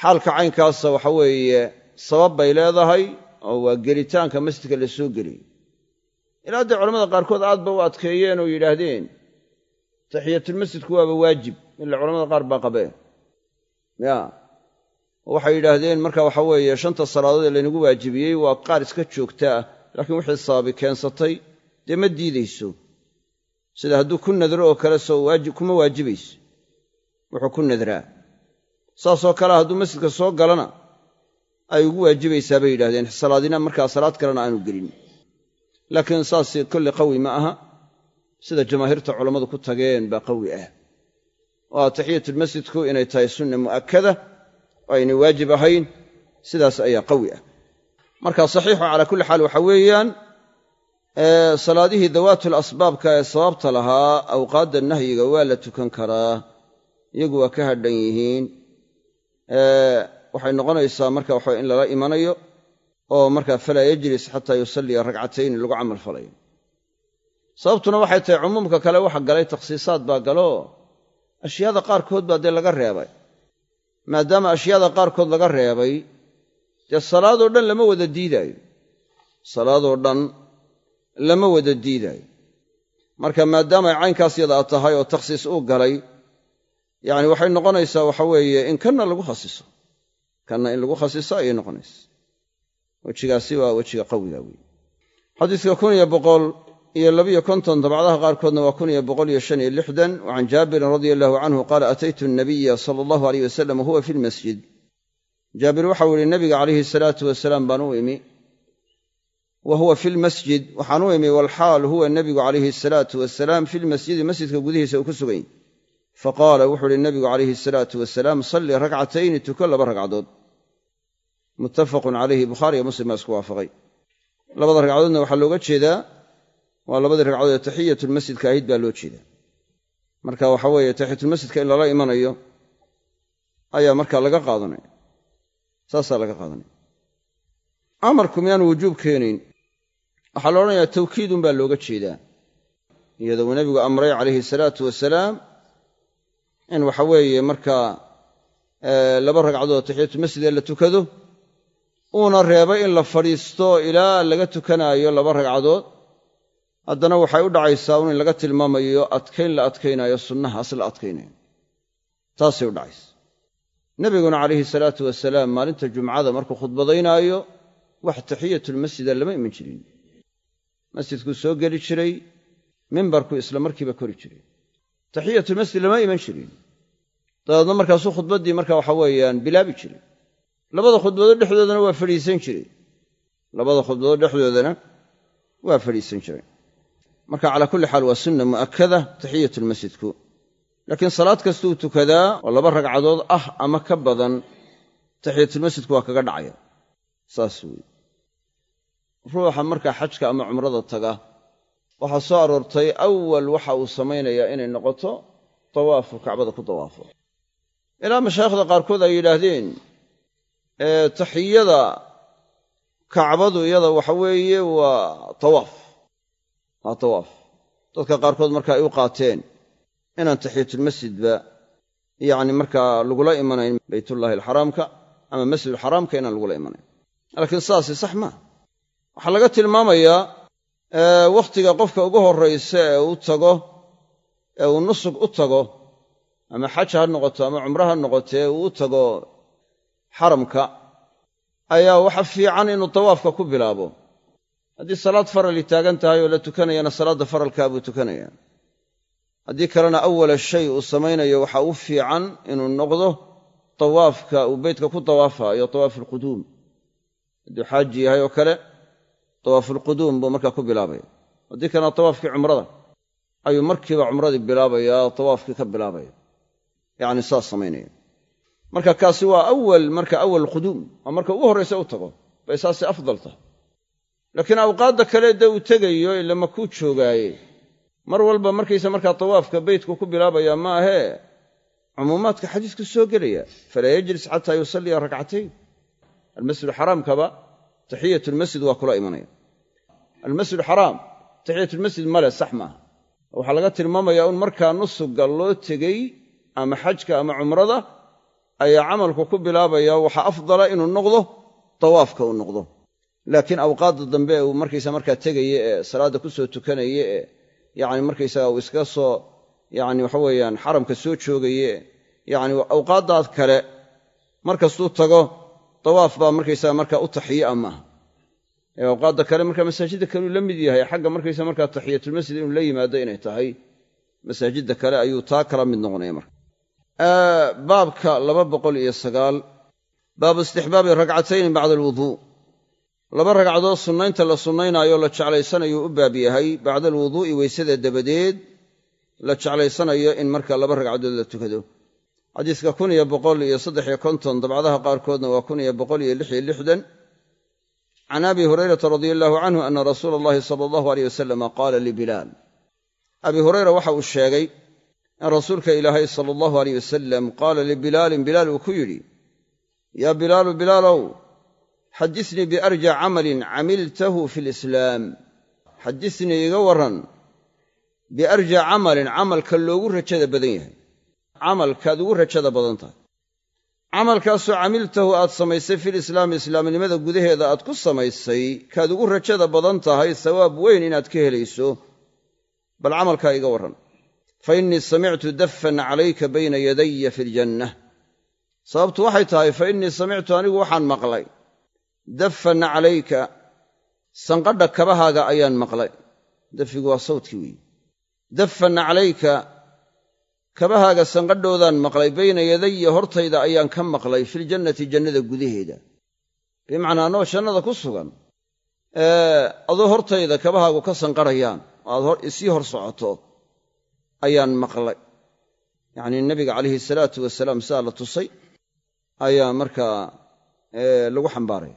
xaalka caynkaasa waxa weeye sabab bay leedahay oo waa gelitaanka masjidka la soo geliyo ilaa dee culamada qaarkood aad ba u adkeeyeen oo yidhaahdeen taxiyatulmasjidku waaba waajib ila culamada qaar baa qabeen. Ya. Waxay yidhaahdeen marka waxa weeye shanta salaadood ee laynagu waajibiyey waa qaar iska joogta ah laakiin wixii sababi keensatay dee ma diidayso. Sida hadduu ku nadro oo kale soo kuma waajibayso wuxuu ku nadraa. Saasoo kale hadduu masjidka soo galana ay ugu waajibaysaa bay yidhahdeen salaadina markaa salaad kalena aanu gelin. Laakiin saas kolle qawi ma aha. Sida jamaahiirta culammadu ku tageen baa qawi ah. Oo taxiyatulmasjidku inay tahay sunna mu'akkada oo aynay waajib ahayn sidaas ayaa qawi ah. Marka saxiixu calaa kulli xaal waxa weeyaan salaadihii dawaatul asbaabka ee sababta lahaa awqaadda nahyiga waa la tukan karaa. Iyagu waa ka hadhan yihiin waxay noqonaysaa marka waxa in lala imanayo oo markaa falaa yajlis xataa yusalliya ragcatayni lagu camal falayo. Sababtuna waxay tahay cumuumka kale waxa galay takhsiisaad baa galo ashyaada qaarkood baa dee laga reebay. Maadaama ashyaada qaarkood laga reebay dee salaadoo dhan lama wada diidaayo. Salaadoo dhan lama wada diidaayo. Marka maadaamay caynkaas yadaa tahay oo takhsiis uu galay yacni waxay noqonaysaa waxa weeye in kanna lagu khasiso kanna in lagu khasiso ayay noqonaysaa wejigaasi waa wejiga qawiga weeye xadiiska kun iyo boqol iyo labiyo konton dabcdaha qaarkoodna waa kun iyo boqol iyo shan iyo lixdan wa can jaabirin radia allahu canhu qaala ataytu nabiya sala allahu aleyh wasalam wahuwa fi lmasjid jaabir waxau yihi nabiga calayhi salaatu wasalaam baan u imi. Wa huwa fi lmasjid waxaan u imi walxaal huwa nebigu calayhi asalaatu wasalaam fi lmasjidi masjidka gudihiisa uu ku sugany faqaala wuxuu uhi nabigu calayhi asalaatu wasalaam salli rakcatayni tuko laba ragcadood muttafaqun calayhi bukhaariyo muslim baa isku waafaqay. Labada ragcadoodna waxaa looga jeedaa waa labadii ragcadood ee taxiyatulmasjidka ahayd baa loo jeedaa. Marka waxa weeye taxiyatulmasjidka in lala imanayo ayaa markaa laga qaadanaya saasaa laga qaadanaya amarku miyaanu wujuub keenayn waxaa la odhanayaa tawkiidun baa looga jeedaa. Iyadoo uu nebigu amray calayhi salaatu wasalaam in waxa weeye markaa laba ragcadood taxiyatulmasjid ee la tukado uuna reebay in la fadhiisto ilaa laga tukanaayo laba ragcadood. Haddana waxay u dhacaysaa un in laga tilmaamayo adkayn la adkaynaayo sunnahaas la adkaynayo taasay u dhacaysa nebiguna calayhi salaatu wasalaam maalinta jumcada markuu khudbadaynaayo wax taxiyatulmasjida lama iman jirin. Masjidkuu soo geli jiray mimbarkuu isla markiiba kori jiray. Taxiyatulmasjid lama iman jirin. Dabeedna markaasuu khudbaddii marka waxa weeyaan bilaabi jiray labada khudbadood dhexdoodana waa fadhiisan jiray. Labada khudbadood dhexdoodana waa fadhiisan jiray. Marka calaa kulli xaal waa sunna mu'akkada taxiyatulmasjidku laakiin salaad kastuu tukadaa oo laba ragcadood ah ama ka badan taxiyatulmasjidku waa kaga dhacaya. Saas weeye. Ruuxa markaa xajka ama cumrada taga waxaa soo aroortay awal waxa uu samaynayaa inay noqoto tawaafu kacbada ku dawaafo ilaa mashaayikhda qaarkood ay yidhaahdeen taxiyada kacbadu iyada waxa weeye waa tawaaf. Waa tawaaf. Dadka qaarkood marka ay u qaateen inaan taxiyatulmasjidba yacni markaa lagula imanayn baytullaahi alxaraamka ama masjidulxaraamka inaan lagula imanayn. Laakiin sidaasi sax maa waxaa laga tilmaamayaa wakhtiga qofka ugu horraysa ee u tago ee uu nusug u tago ama xaj ha noqoto ama cumro ha noqotee uu u tago xaramka ayaa waxa fiican inuu tawaafka ku bilaabo. Haddii salaad farali taagan tahay oo la tukanayana salaadda faralkaa buu tukanayaa haddii kalena awala shay uu samaynayo waxa u fiican inuu noqdo tawaafka uu beytka ku tawaafaayo tawaafulquduum hadduu xaaji yahay oo kale tawaafulquduum buu markaa ku bilaabaya. Haddii kalena tawaafkii cumrada ayuu markiiba cumradii bilaabayaa tawaafkii ka bilaabaya. Yacni saas samaynaya marka kaasi waa awal marka awal quduum waa marka ugu horraysa u tago bay saasi afdal tahay. Laakiin awqaadda kale dee uu tegayo ila makuu joogaaye. Mar walba markaysa markaa tawaafka beytku ku bilaabaya ma ahee cumuumaadka xadiisku soo gelaya falaa yajlis xataa yusalliya rakcatayn. Almasjid xaraamkaba taxiyatulmasjid waa kula imanaya. Almasjid xaraam taxiyatulmasjid male sax maaha waxaa laga tilmaamayaa un markaa nusuga loo tegey ama xajka ama cumrada ayaa camalku ku bilaabaya waxaa afdala inuu noqdo tawaafka uu noqdo. Laakiin awqaadda dambe uu markaysa markaa tegaya ee salaadda ku soo tukanaya ee yacni markaysaga uu iskaga soo yacni waxa weeyaan xaramka soo joogaye yacni awqaaddaas kale markastuu tago tawaaf baa markaysaga markaa u taxiye a maaha. Ee awqaadda kale markaa masaajidda kaleu la mid yahay xagga markaysa markaa taxiyatulmasjid inuu la yimaado inay tahay masaajidda kale ayuu taa kala mid noqonaya marka baabka laba boqol iyo sagaal baabu istixbaabi rakcatayni bacda alwuduu laba ragcadood sunnaynta la sunnaynaayo la jeclaysanayo u baab yahay. Bacda alwuduu'i weysada dabadeed la jeclaysanayo in marka laba ragcadood la tukado. Xadiiska kun iyo boqol iyo saddex iyo konton dabcadaha qaarkoodna waa kun iyo boqol iyo lix iyo lixdan. Can abi hurayrata radia allahu canhu ana rasuula allahi sala allahu aleyh wasalama qaala libilaal abi hurayra waxa uu sheegay in rasuulka ilaahay sala allahu aleyh wasalam qaala libilaalin bilaal uu ku yidhi yaa bilaalu bilaalow xadisnii biarja camalin camiltahu fi lislaam. Xadisnii iga warran biarja camalin camalka loogu rajada badan yahay. Camalkaad ugu rajada badan tahay. Camalkaasoo camiltahu aad samaysay filislaami islaamnimada gudaheeda aad ku samaysay kaad ugu rajada badan tahay sawaab weyn inaad ka helayso. Bal camalkaa iga warran fa innii samictu dafan calayka bayna yadaya fi ljanna. Sababtu waxay tahay fa innii samictu anigu waxaan maqlay. Dafan calayka sanqadha kabahaaga ayaan maqlay. Dafigu waa sawdkii weeye dafan calayka kabahaaga sanqadhoodaan maqlay bayna yadaya hortayda ayaan ka maqlay filjannati jannada gudaheeda. Bimacnaa annoo jannada ku sugan adoo hortayda kabahaagu ka sanqarhayaan oo aad isii hor socoto ayaan maqlay. Yacnii nebiga calayhi salaatu wasalaam sidaa la tusay ayaa markaa lagu xambaaraya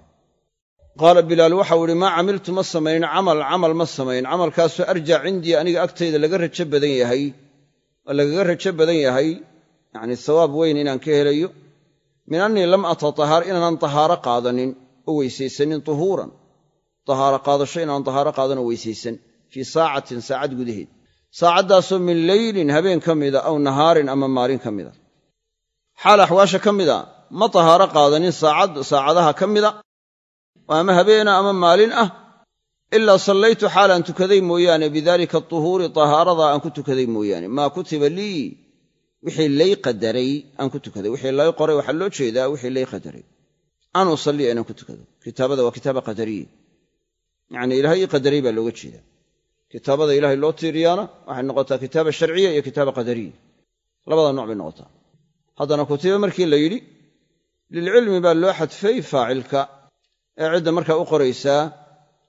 qaala bilaal waxau ihi maa camiltu ma samaynin camal camal ma samayn. Camalkaasoo arjac cindii aniga agtayda laga rajo badan yahay oo lagaga rajo badan yahay yacni sawaab weyn inaan ka helayo. Min annii lam atatahar inaanan tahaaro qaadanin oo weysaysanin tuhuuran. Tahaaro qaadasho inaan tahaaro qaadanoo weysaysan. Fii saacatin saacad gudaheed saacaddaasoo min leylin habeen ka mida aw nahaarin ama maalin ka mida. Xaal axwaasha ka mida ma tahaaro qaadanin saacadaha ka mida? Ama habeena ama maalin ah? Ilaa sallaytu xaalaan tukaday mooyaane bidaalika tuhuuri tahaaradaa aan ku tukaday mooyaane. Maa kutiba lii? Wixii lay qadaray aan ku tukaday. Wixii lay qoray waxaa loo jeedaa wixii lay qadaray. An usalliya inaan ku tukado. Kitaabada waa kitaaba qadariya yacni ilaahay ii qadaray baa looga jeeda kitaabada ilaahay loo tiiriyaana waxay noqotaa kitaaba sharciya iyo kitaaba qadariya. Labada nooc bay noqotaa. Haddana kutiba markii la yidhi lilcilmi baa loo xadfay faacilka ee cidda markaa u qoraysaa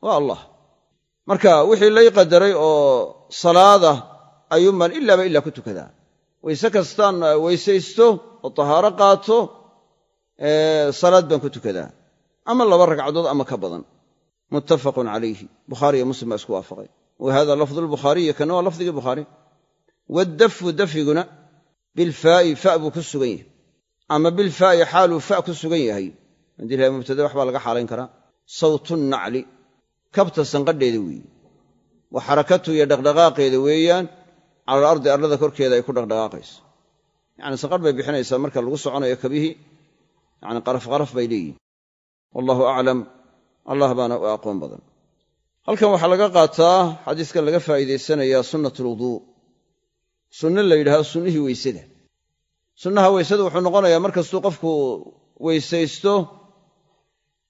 waa allah. Marka wixii lay qadaray oo salaada ayuunbaan ilaaba ilaa ku tukadaa. Wayse kastaan weysaysto oo tahaaro qaato salaad baan ku tukadaa. Ama laba ragcadood ama ka badan. Muttafaqun calayhi. Bukhaariiyo muslim baa isku waafaqay wa hada lafdu lbukhaariyi kana waa lafdigii bukhaari waaddafu dafiguna bilfaa'i fa buu ku sugan yahay ama bilfaa'i xaaluu fa ku sugan yahay haddii lahay mubtada waxbaa laga xaalayn karaa sawtu nacli kabta sanqadheeda weeye wa xarakatu iyo dhaqdhaqaaqeeda weeyaan cala alardi arlada korkeeda ay ku dhaqdhaqaaqayso yacni sanqadh bay bixinaysaa marka lagu soconayo kabihii yacni qaraf qaraf bay leeyihiin wallahu aclam allah baana u aqoon badan halkan waxaa laga qaataa xadiiskan laga faa'iidaysanayaa sunnat alwuduu sunno la yidhahdo sunnihii weysada. Sunnaha weysada wuxuu noqonayaa mar kastuu qofku weysaysto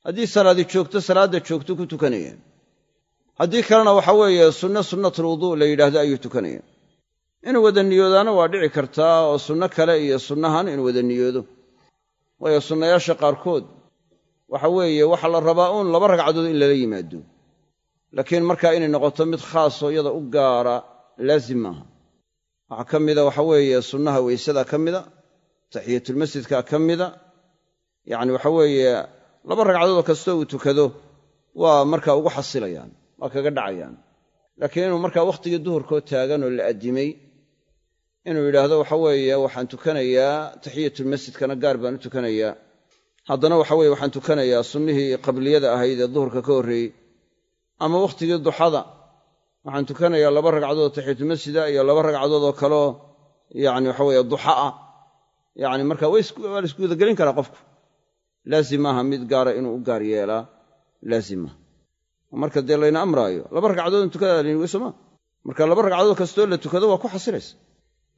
haddii salaadi joogto salaadda joogto ku tukanaya. Haddii kalena waxa weeye sunno sunnatulwuduu la yidhaahdo ayuu tukanaya. Inuu wada niyoodaana waa dhici kartaa oo sunno kale iyo sunnahan inuu wada niyoodo. Waayo sunnayaasha qaarkood waxa weeye waxaa la rabaa uun laba ragcadood in lala yimaado laakiin markaa inay noqoto mid khaasoo iyada u gaara laazim maaha waxaa ka mida waxa weeye sunnaha weysada ka mida taxiyatulmasjidka ka mida. Yacni waxa weeye laba ragcadoodoo kastoo uu tukado waa markaa ugu xasilayaan waa kaga dhacayaan. Laakiin inuu markaa wakhtigii duhurkoo taagan oo la addimay inuu yidhaahdo waxa weeye waxaan tukanayaa taxiyatulmasjidkana gaar baan u tukanayaa. Haddana waxa weye waxaan tukanayaa sunnihii qabliyada ahayd ee duhurka ka horreeyey ama wakhtigii duxada. Waxaan tukanayaa laba ragcadood oo taxiyatulmasjida iyo laba ragcadood oo kaleo yacni waxa weeye duxa ah. Yacni marka waa la isku wadagelin karaa qofku. Laazim maaha mid gaara inuu u gaar yeelaa. Laazim maaha marka dee layna amraayo laba ragcadood in tukadaa layni weysoma marka laba ragcadood kastoo la tukado waa ku xasilaysa.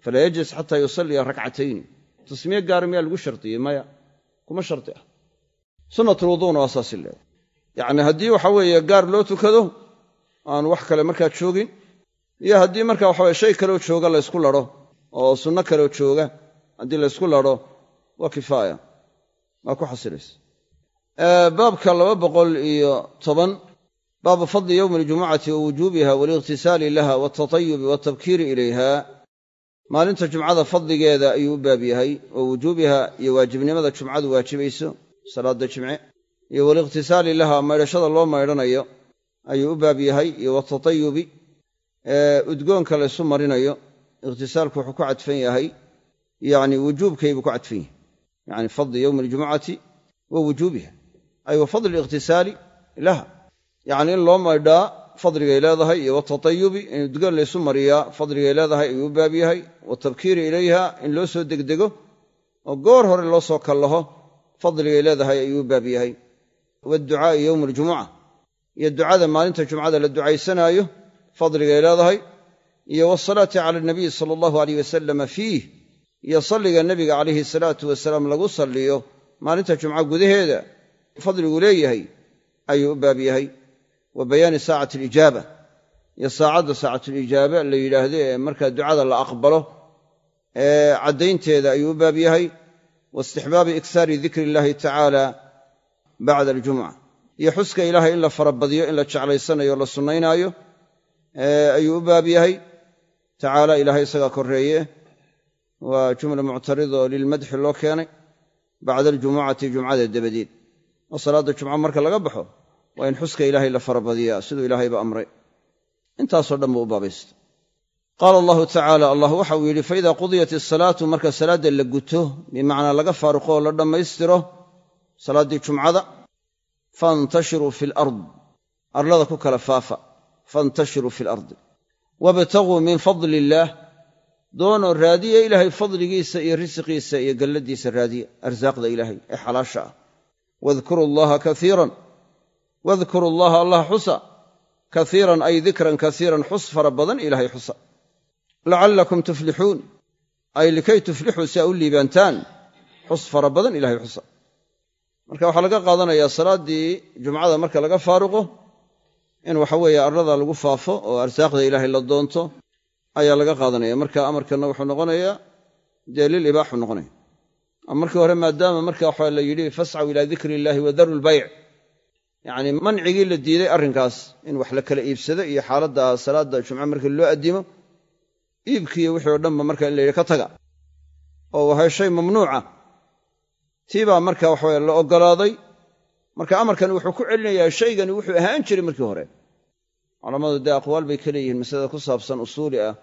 Falaa yajlis xataa yusalliya rakcatayni tasmiye gaara miyaa lagu shardiyey maya. Kuma shardi ah. Sunnatulwuduuna waa saasi leedahay yacni haddii waxa weeye gaar loo tukado aan wax kale markaa joogin iyo haddii marka waxaweye shay kaleo jooga laysku ladho oo sunno kaleo jooga haddii laysku ladho waa kifaaya. Waa ku xasilaysa baabka laba boqol iyo toban baabu fadli yowmi aljumucati wa wujuubiha waalightisaali laha waltatayubi waltabkiiri ilayha. Maalinta jumcada fadligeeda ayuu u baab yahay wa wujuubiha iyo waajibnimada jumcadu waajibayso salaadda jimce iyo walightisaali laha maydhashada loo maydhanayo ayuu u baab yahay iyo watatayubi udgoonka laysu marinayo ikhtisaalku wuxuu ku cadfan yahay yacni wujuubkaybuu ku cadfan yahay. Yacni fadli yowmi aljumucati wa wujuubiha. Ay wa fadli alikhtisaali laha. Yacni in loo maydhaa fadligay leedahay iyo watatayubi in udgoon laysu mariyaa fadligay leedahay ayuu u baab yahay. Watabkiiri ilayha in loo soo degdego oo goor hore loo soo kallaho fadligay leedahay ayuu u baab yahay waadducaa'i yowma aljumuca iyo ducada maalinta jumcada la ducaysanaayo fadligay leedahay iyo wasalaati cala anabiyi sala allahu aleyh wasalama fiih iyo salliga nebiga calayhi salaatu wasalaam lagu salliyo maalinta jumca gudaheeda fadligu leeyahay ayuu u baab yahay wa bayaani saacati alijaaba iyo saacadda saacatulijaaba la yidhaahdo ee markaa ducada la aqbalo ee caddaynteeda ayuu u baab yahay wa istixbaabi iksaari dikri illahi tacaala bacda aljumuca iyo xuska ilaahay in la farabadiyo in la jeclaysanayo la sunnaynaayo ayuu u baab yahay. Tacaala ilaahay isagaa korreeye. Waa jumla muctaridoo lilmadxi loo keenay bacda aljumucati jumcada dabadeed oo salaadda jumco marka laga baxo waa in xuska ilaahay la farabadiyaa siduu ilaahayba amray. Intaasoo dhan buu u baabaysta qaala allahu tacaala allah waxa uu yidhi faida qudiyat isalaatu marka salaadda la guto bimacnaa laga faaruqo oo la dhammaystiro salaaddii jumcada faintashiruu fi alard arlada ku kala faafa faintashiruu fi alardi wabtaguu min fadli illaah doonoo raadiya ilaahay fadligiisa iyo risiqiisa iyo galladiisa raadiya arsaaqda ilaahay ee xalaasha ah. Wadkuru allaha kaiiran wadkuru allaha allah xusa kaiiran ay dikran kaiiran xus fara badan ilaahay xusa. Lacallakum tuflixuun ay likay tuflixuu si aa u liibaantaan xus fara badan ilahay xusa marka waxaa laga qaadanayaa salaaddii jumcada marka laga faaruqo in waxa weeye arlada lagu faafo oo arsaaqda ilaahay la doonto ayaa laga qaadanaya. Marka amarkanna wuxuu noqonayaa dee ibaaxu noqonaya markii hore maadaama marka waxa la yidhi fascaw ilaa dikri illaahi wadaru lbayc yacni mancigii la diiday arrinkaas in wax la kala iibsado iyo xaaladda salaadda jumco marka loo addimo iibkiiyo wixii o dhanba marka in la yidhi ka taga. Oo wahay shay mamnuuca tii baa marka waxaweye la oggolaaday marka amarkani wuxuu ku celinayaa shaygani wuxuu ahaan jiray markii hore. Culammadu dee aqwaal bay ka leeyihiin masalada ku saabsan usuuli ah.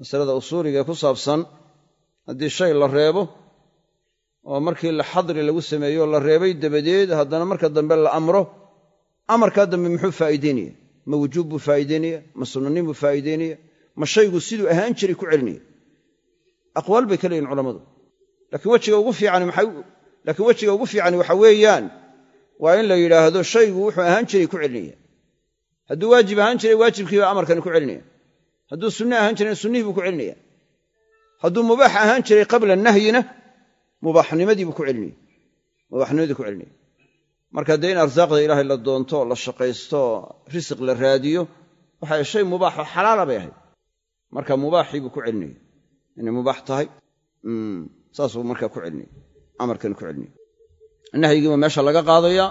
Masalada usuuliga ee ku saabsan haddii shay la reebo oo markii la xadri lagu sameeyo la reebay dabadeed haddana marka dambe la amro amarkaa dambe muxuu faa'iideynaya ma wujuub buu faa'iideynaya ma sunnanin buu faa'iideynaya ma shaygu siduu ahaan jiray ku celinaya aqwaal bay ka leeyihiin culammadu laakiin wejiga ugu fiicani waxa weeyaan waa in la yidhaahdo shaygu wuxuu ahaan jiray ku celinaya. Hadduu waajib ahaan jiray waajibkiibaa amarkani ku celinaya. Hadduu sunne ahaan jirayna sunnihii buu ku celinaya. Hadduu mubaax ahaan jiray qabla nahyina mubaaxnimadii buu ku celinaya. Mubaaxnimadii ku celinaya. Marka dee in arsaaqda ilaahay la doonto la shaqaysto risiq la raadiyo waxay shay mubaaxo xalaala bay ahayd. Marka mubaaxii buu ku celinaya. Inay mubaax tahay saasuu markaa ku celinaya amarkani ku celinaya nahyigiiba meesha laga qaadaya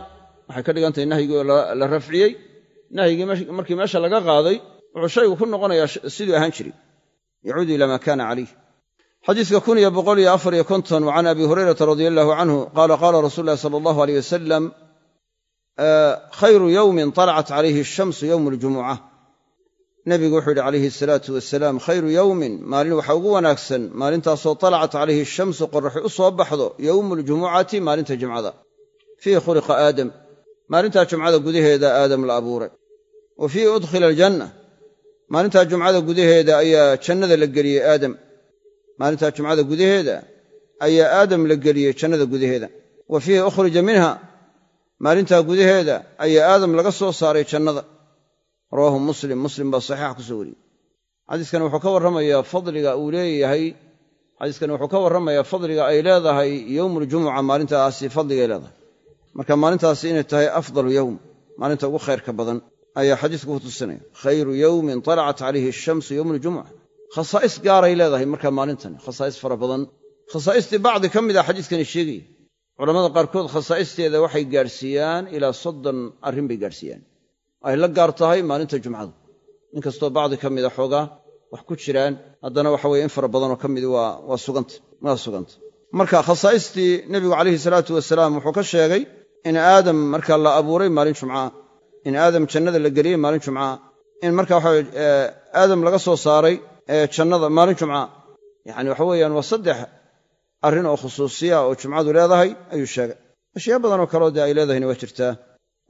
waxay ka dhigan tahay nahyigii la rafciyey. Nahyigii markii meesha laga qaaday wuxuu shaygu ku noqonayaa siduu ahaan jiray. Yacuudu ilaa maa kaana calayh xadiiska kun iyo boqol iyo afar iyo konton wa abi hurayrata radia allahu canhu qaala qaala rasuulu llahi sala allahu aleyh wasalam khayru yowmin talacat calayhi ashamsu yowmu aljumuca nebigu wuxuu yidhi calayhi asalaatu wasalaam khayru yowmin maalin waxaa ugu wanaagsan maalintaasoo talacat calayhi ashamsu qoraxi u soo baxdo yowmu aljumucati maalinta jumcada. Fiihi khuliqa aadam maalintaa jumcada gudaheeda aadam la abuuray. Wa fiihi udkhila aljanna maalintaa jumcada gudaheeda ayaa jannada la geliyey aadam. Maalintaa jumcada gudaheeda ayaa aadam la geliyey jannada gudaheeda. Wa fiihi ukhrija minha maalintaa gudaheeda ayaa aadam laga soo saaray jannada rawaahu muslim muslim baa saxiixa ku soo wariyey. Xadiiskani wuxuu ka warramayaa fadliga uu leeyahay xadiiskani wuxuu ka warramayaa fadliga ay leedahay yowmuuljumuca maalintaasi fadligay leedahay. Marka maalintaasi inay tahay afdalu yowm maalinta ugu khayrka badan ayaa xadiisku ku tusinaya khayru yowmin talacat calayhi ashamsu yowmu aljumuca khasaa'is gaaray leedahay markaa maalintani khasaa'is fara badan. Khasaa'istii bacdi ka mid a xadiiskani sheegaya culamada qaarkood khasaa'isteeda waxay gaadhsiiyaan ilaa soddon arrin bay gaadhsiiyaan ay la gaar tahay maalinta jumcadu. Inkastoo bacdi ka mida xoogaa wax ku jiraan haddana waxa weye in fara badanoo ka midi waa suganta waa suganta marka khasaa'istii nebigu calayhi salaatu wasalaam wuxuu ka sheegay in aadam marka la abuuray maalin jumcaa in aadam jannada la geliyey maalin jumcaa in marka waxa aadam laga soo saaray jannada maalin jumcaa yacani waxa weeyaan waa saddex arrin oo khusuusiya oo jumcadu leedahay ayuu sheegay. Ashyaa badanoo kaleo dee ay leedahayna waa jirtaa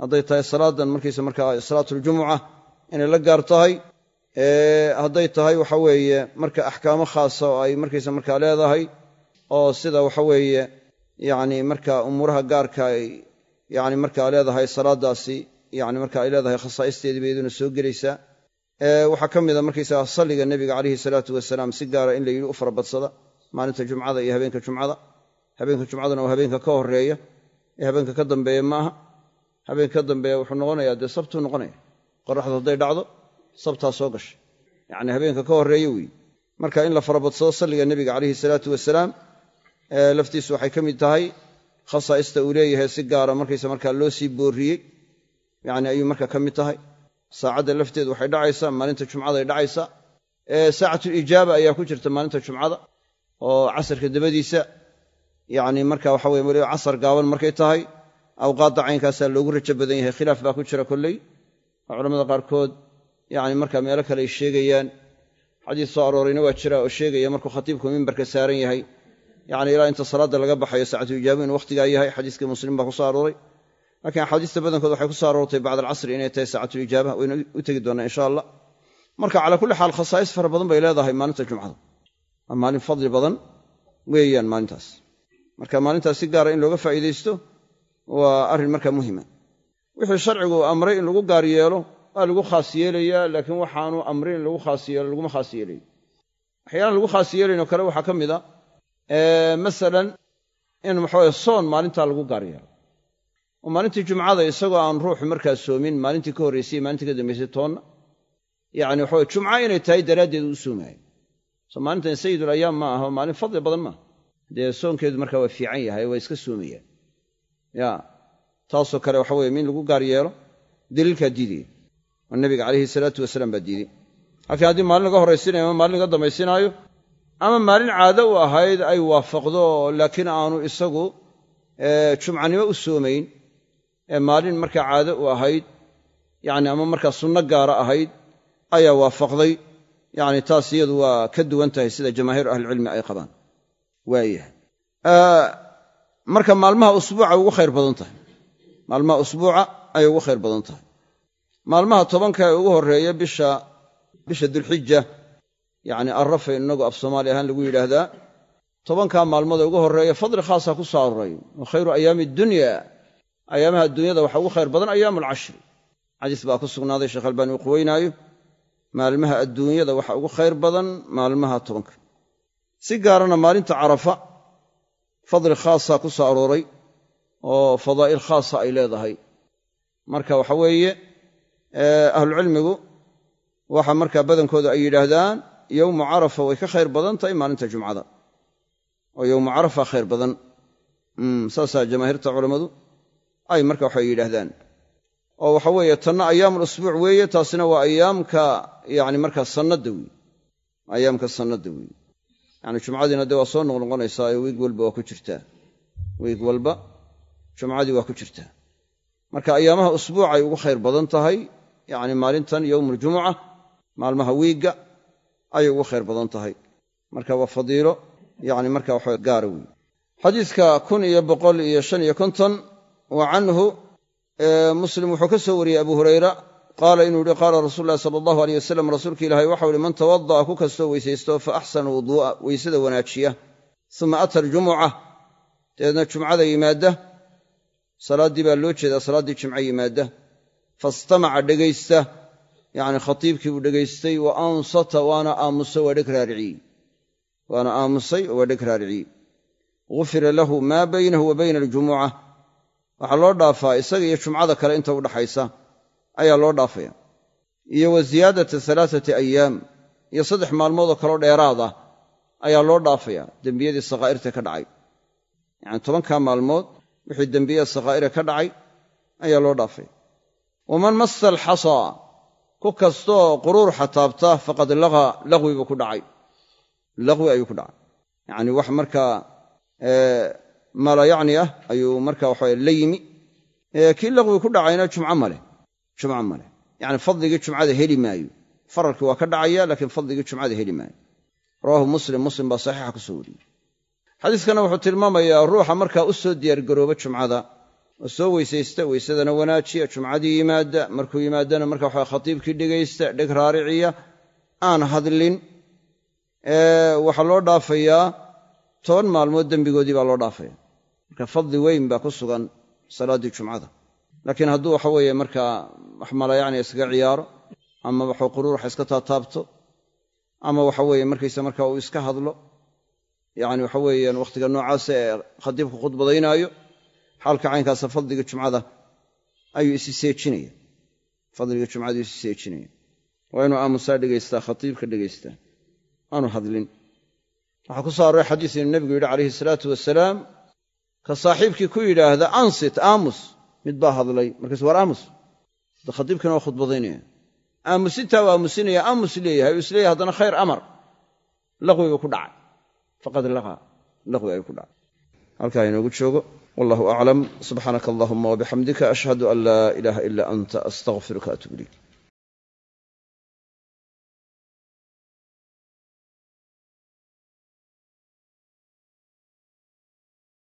hadday tahay salaadan markiisa markaa salaatuljumuca inay la gaar tahay hadday tahay waxa weeye marka axkaamo khaasa oo ay markaysa markaa leedahay oo sida waxa weeye yacni marka umuuraha gaarka ay yacni markaa leedahay salaadaasi yacni marka ay leedahay khasaa'isteedii bay iyaduna soo gelaysaa waxaa ka mid a markaysaga salliga nebiga calayhi salaatu wasalaam si gaara in la yidhi u farabadsada maalinta jumcada iyo habeenka jumcada. Habeenka jumcaduna waa habeenka ka horreeya ee habeenka ka dambeeya ma aha habeenka ka dambeeya wuxuu noqonayaa dee sabtuu noqonaya qoraxdu hadday dhacdo sabtaa soo gashay. Yacni habeenka ka horreeye weeye. Marka in la farabadsado salliga nebiga calayhi salaatu wasalaam laftiisu waxay ka mid tahay khasaa'ista uu leeyahay si gaara markaysa markaa loo sii boorriyey yacni ayuu marka ka mid tahay. Saacadda lafteedu waxay dhacaysaa maalinta jumcaday dhacaysaa saacatulijaaba ayaa ku jirta maalinta jumcada oo casarka dabadiisa yacni marka waxa weye casar gaaban markay tahay awqaadda caynkaasaa loogu rajo badan yahay. khilaaf baa ku jira kolley. Oo culamada qaarkood yacni marka meelo kale ay sheegayaan. Xadiis soo aroorayna waa jira oo sheegaya markuu khatiibku mimbarka saaran yahay. Yacni ilaa inta salaadda laga baxayo saacatulijaaba inuu wakhtigaa yahay xadiiskii muslim baa ku soo arooray. Laakiin axaadiista badankood waxay ku soo aroortay bacd alcasri inay tahay saacatulijaaba waynu u tegi doonnaa insha allah. Marka calaa kulli xaal khasaa'is fara badan bay leedahay maalinta jumcada. Maalin fadli badan weeyaan maalintaas. Marka maalintaas si gaara in looga faa'iidaysto waa arrin markaa muhima. Wixii sharcigu amray in lagu gaar yeelo waa lagu khaas yeelayaa laakiin waxaanu amrin in lagu khaas yeelo laguma khaas yeelayo waxyaalaan lagu khaas yeelaynoo kale waxaa ka mid a masalan in waxaweye soon maalintaa lagu gaar yeelo. Oo maalintii jumcada isagoo aan ruuxu markaa soomin maalintii ka horraysay maalintii ka dambaysay toonna. Yacni waxaweye jumca inay tahay daraaddeed u soomaayo soo maalintan sayidul ayaam ma aha oo maalin fadli badan maaha dee soonkeedu markaa waa fiican yahay waa iska soomayaan ya taasoo kale waxa weye in lagu gaar yeelo daliilkaa diidaya oo nabiga calayhi salaatu wasalaam baa diiday laakiin haddii maalin laga horraysiinayo ama maalin laga dambaysinaayo ama maalin caado u ahayd ay waafaqdo laakiin aanu isagu jumcanimo u soomayn ee maalin markaa caado u ahayd yacni ama markaa sunno gaara ahayd ayaa waafaqday. Yacni taas iyadu waa ka duwan tahay sida jamaahiiru ahlicilmi ay qabaan. Waayahay marka maalmaha usbuuca ugu khayr badan tahay. Maalmaha usbuuca ayay ugu khayr badan tahay. Maalmaha tobanka ee ugu horreeya bisha bisha dulxija yacni arrafa inagu af soomaali ahaan lagu yidhaahdaa tobankaa maalmoodee ugu horreeya fadli khaasaa ku soo aroray wa khayru ayaami dunya. Ayaamaha dunyada waxa ugu khayr badan ayaamu alcashri xadiis baa ku sugnaaday sheekh albaani uu quweynaayo. Maalmaha adduunyada waxa ugu khayr badan maalmaha tobanka. Si gaarana maalinta carafa fadli khaasaa ku soo arooray oo fadaa'il khaasa ay leedahay. Marka waxa weeye ahlucilmigu waxa markaa badankooda ay yidhaahdaan yowmu carafa way ka khayr badan tahay maalinta jumcada. Oo yowmu carafa khayr badan. Saasaa jamaahiirta culammadu ay marka waxay yidhaahdaan. Oo waxa weeye tanna ayaamul usbuuc weeye taasina waa ayaamka yani markaa sannadda wey ayaamka sannadda wey yani jumcadiina dee waa soo noqnoqonaysaa ee wiig walba waa ku jirtaa. Wiig walba jumcadii waa ku jirtaa. Marka ayaamaha usbuucay ugu khayr badan tahay yacni maalintan yowmuuljumuca maalmaha wiigga ayay ugu khayr badan tahay. Marka waa fadiilo yani marka waxa gaara wey xadiidka kun iyo boqol iyo shan iyo konton wa canhu muslim wuxuu ka soo wariyey abu hurayra qaala inuu yihi qaala rasuulu llahi sala allahu aleyh wasalam rasuulka ilahay waxau ihi man tawada'a ku kastoo weysaysto fa axsana wuduu'a weysada wanaajiya. Uma ata aljumuca. Dabeedna jumcada yimaadda salaaddii baa loo jeedaa salaaddii jimco yimaadda. Fastamaca dhegaysta yacni khatiibkii buu dhegaystay wa ansata waana aamusa waa dheg raariciyey waana aamusay oo waa dheg raariciyey gufira lahu maa baynahu wa bayna aljumuca. Waxaa loo dhaafaa isaga iyo jumcada kale inta udhaxaysa ayaa loo dhaafaya. Iyo wa ziyaadata alaaati ayaam iyo saddex maalmoodoo kaloo dheeraad ah ayaa loo dhaafaya. Dembiyadii sakhaa'irta ka dhacay. Yacani tobankaa maalmood wixii dembiyada sakhaa'ire ka dhacay ayaa loo dhaafaya. Waman massa alxasaa ku kastoo quruurxa taabta faqad laqa laqwibu ku dhacay. Laqwi ayuu ku dhacay. Yacni wax markaa mala yacni ah ayuu marka waxawe la yimi kii laqwi ku dhacayna jumco maleh jumco maleh yacni fadligii jumcada heli maayo. Faralkii waa ka dhacaya laakiin fadligii jumcada heli maayo. Rawaahu muslim muslim baa saxiixa ku soo wariyey. Xadiiskana wuxuu tilmaamayaa ruuxa markaa u soo diyaargarooba jumcada. Oo soo weysaysta weysadana wanaajiya jumcadii yimaadda markuu yimaadana marka waxa khatiibkii dhegaysta dheg raariciya. Aan hadlin waxaa loo dhaafayaa toban maalmood dembigoodii baa loo dhaafaya marka fadli weyn baa ku sugan salaaddii jumcada laakiin hadduu waxa weeye markaa wax malayacni iskaga ciyaaro ama waxu quruuraxa iska taataabto ama waxa weeye markaysa marka uu iska hadlo yacni waxa weeyaan wakhtiga noocaasa ee khadiibku khudbadaynaayo xaalka caynkaasa fadliga jumcada ayuu isi fadliga jumcada isi seejinaya. Waa inuu aamusaa dhegaystaa khatiibka dhegaystaa aanu hadlin. Waxaa ku soo arooray xadiis inuu nebigu yidhi calayhi salaatu wasalaam ka saaxiibkii ku yidhaahda ansit aamus mid baa hadlay. Markaas waar aamus. Khatiibkiina waa khudbadaynaya aamusintaa waa aamusinaya. Aamus leeyahay. Uu is leeyahay haddana khayr amar. Laqwiga ku dhacay. Faqad laqa. Laqwi ayuu ku dhacay. Halkaa inoogu joogo. Wallahu aclam subxaanaka allahuma wabixamdika ashhadu an laa ilaaha ila anta. Astaqfiruka atuub ilayk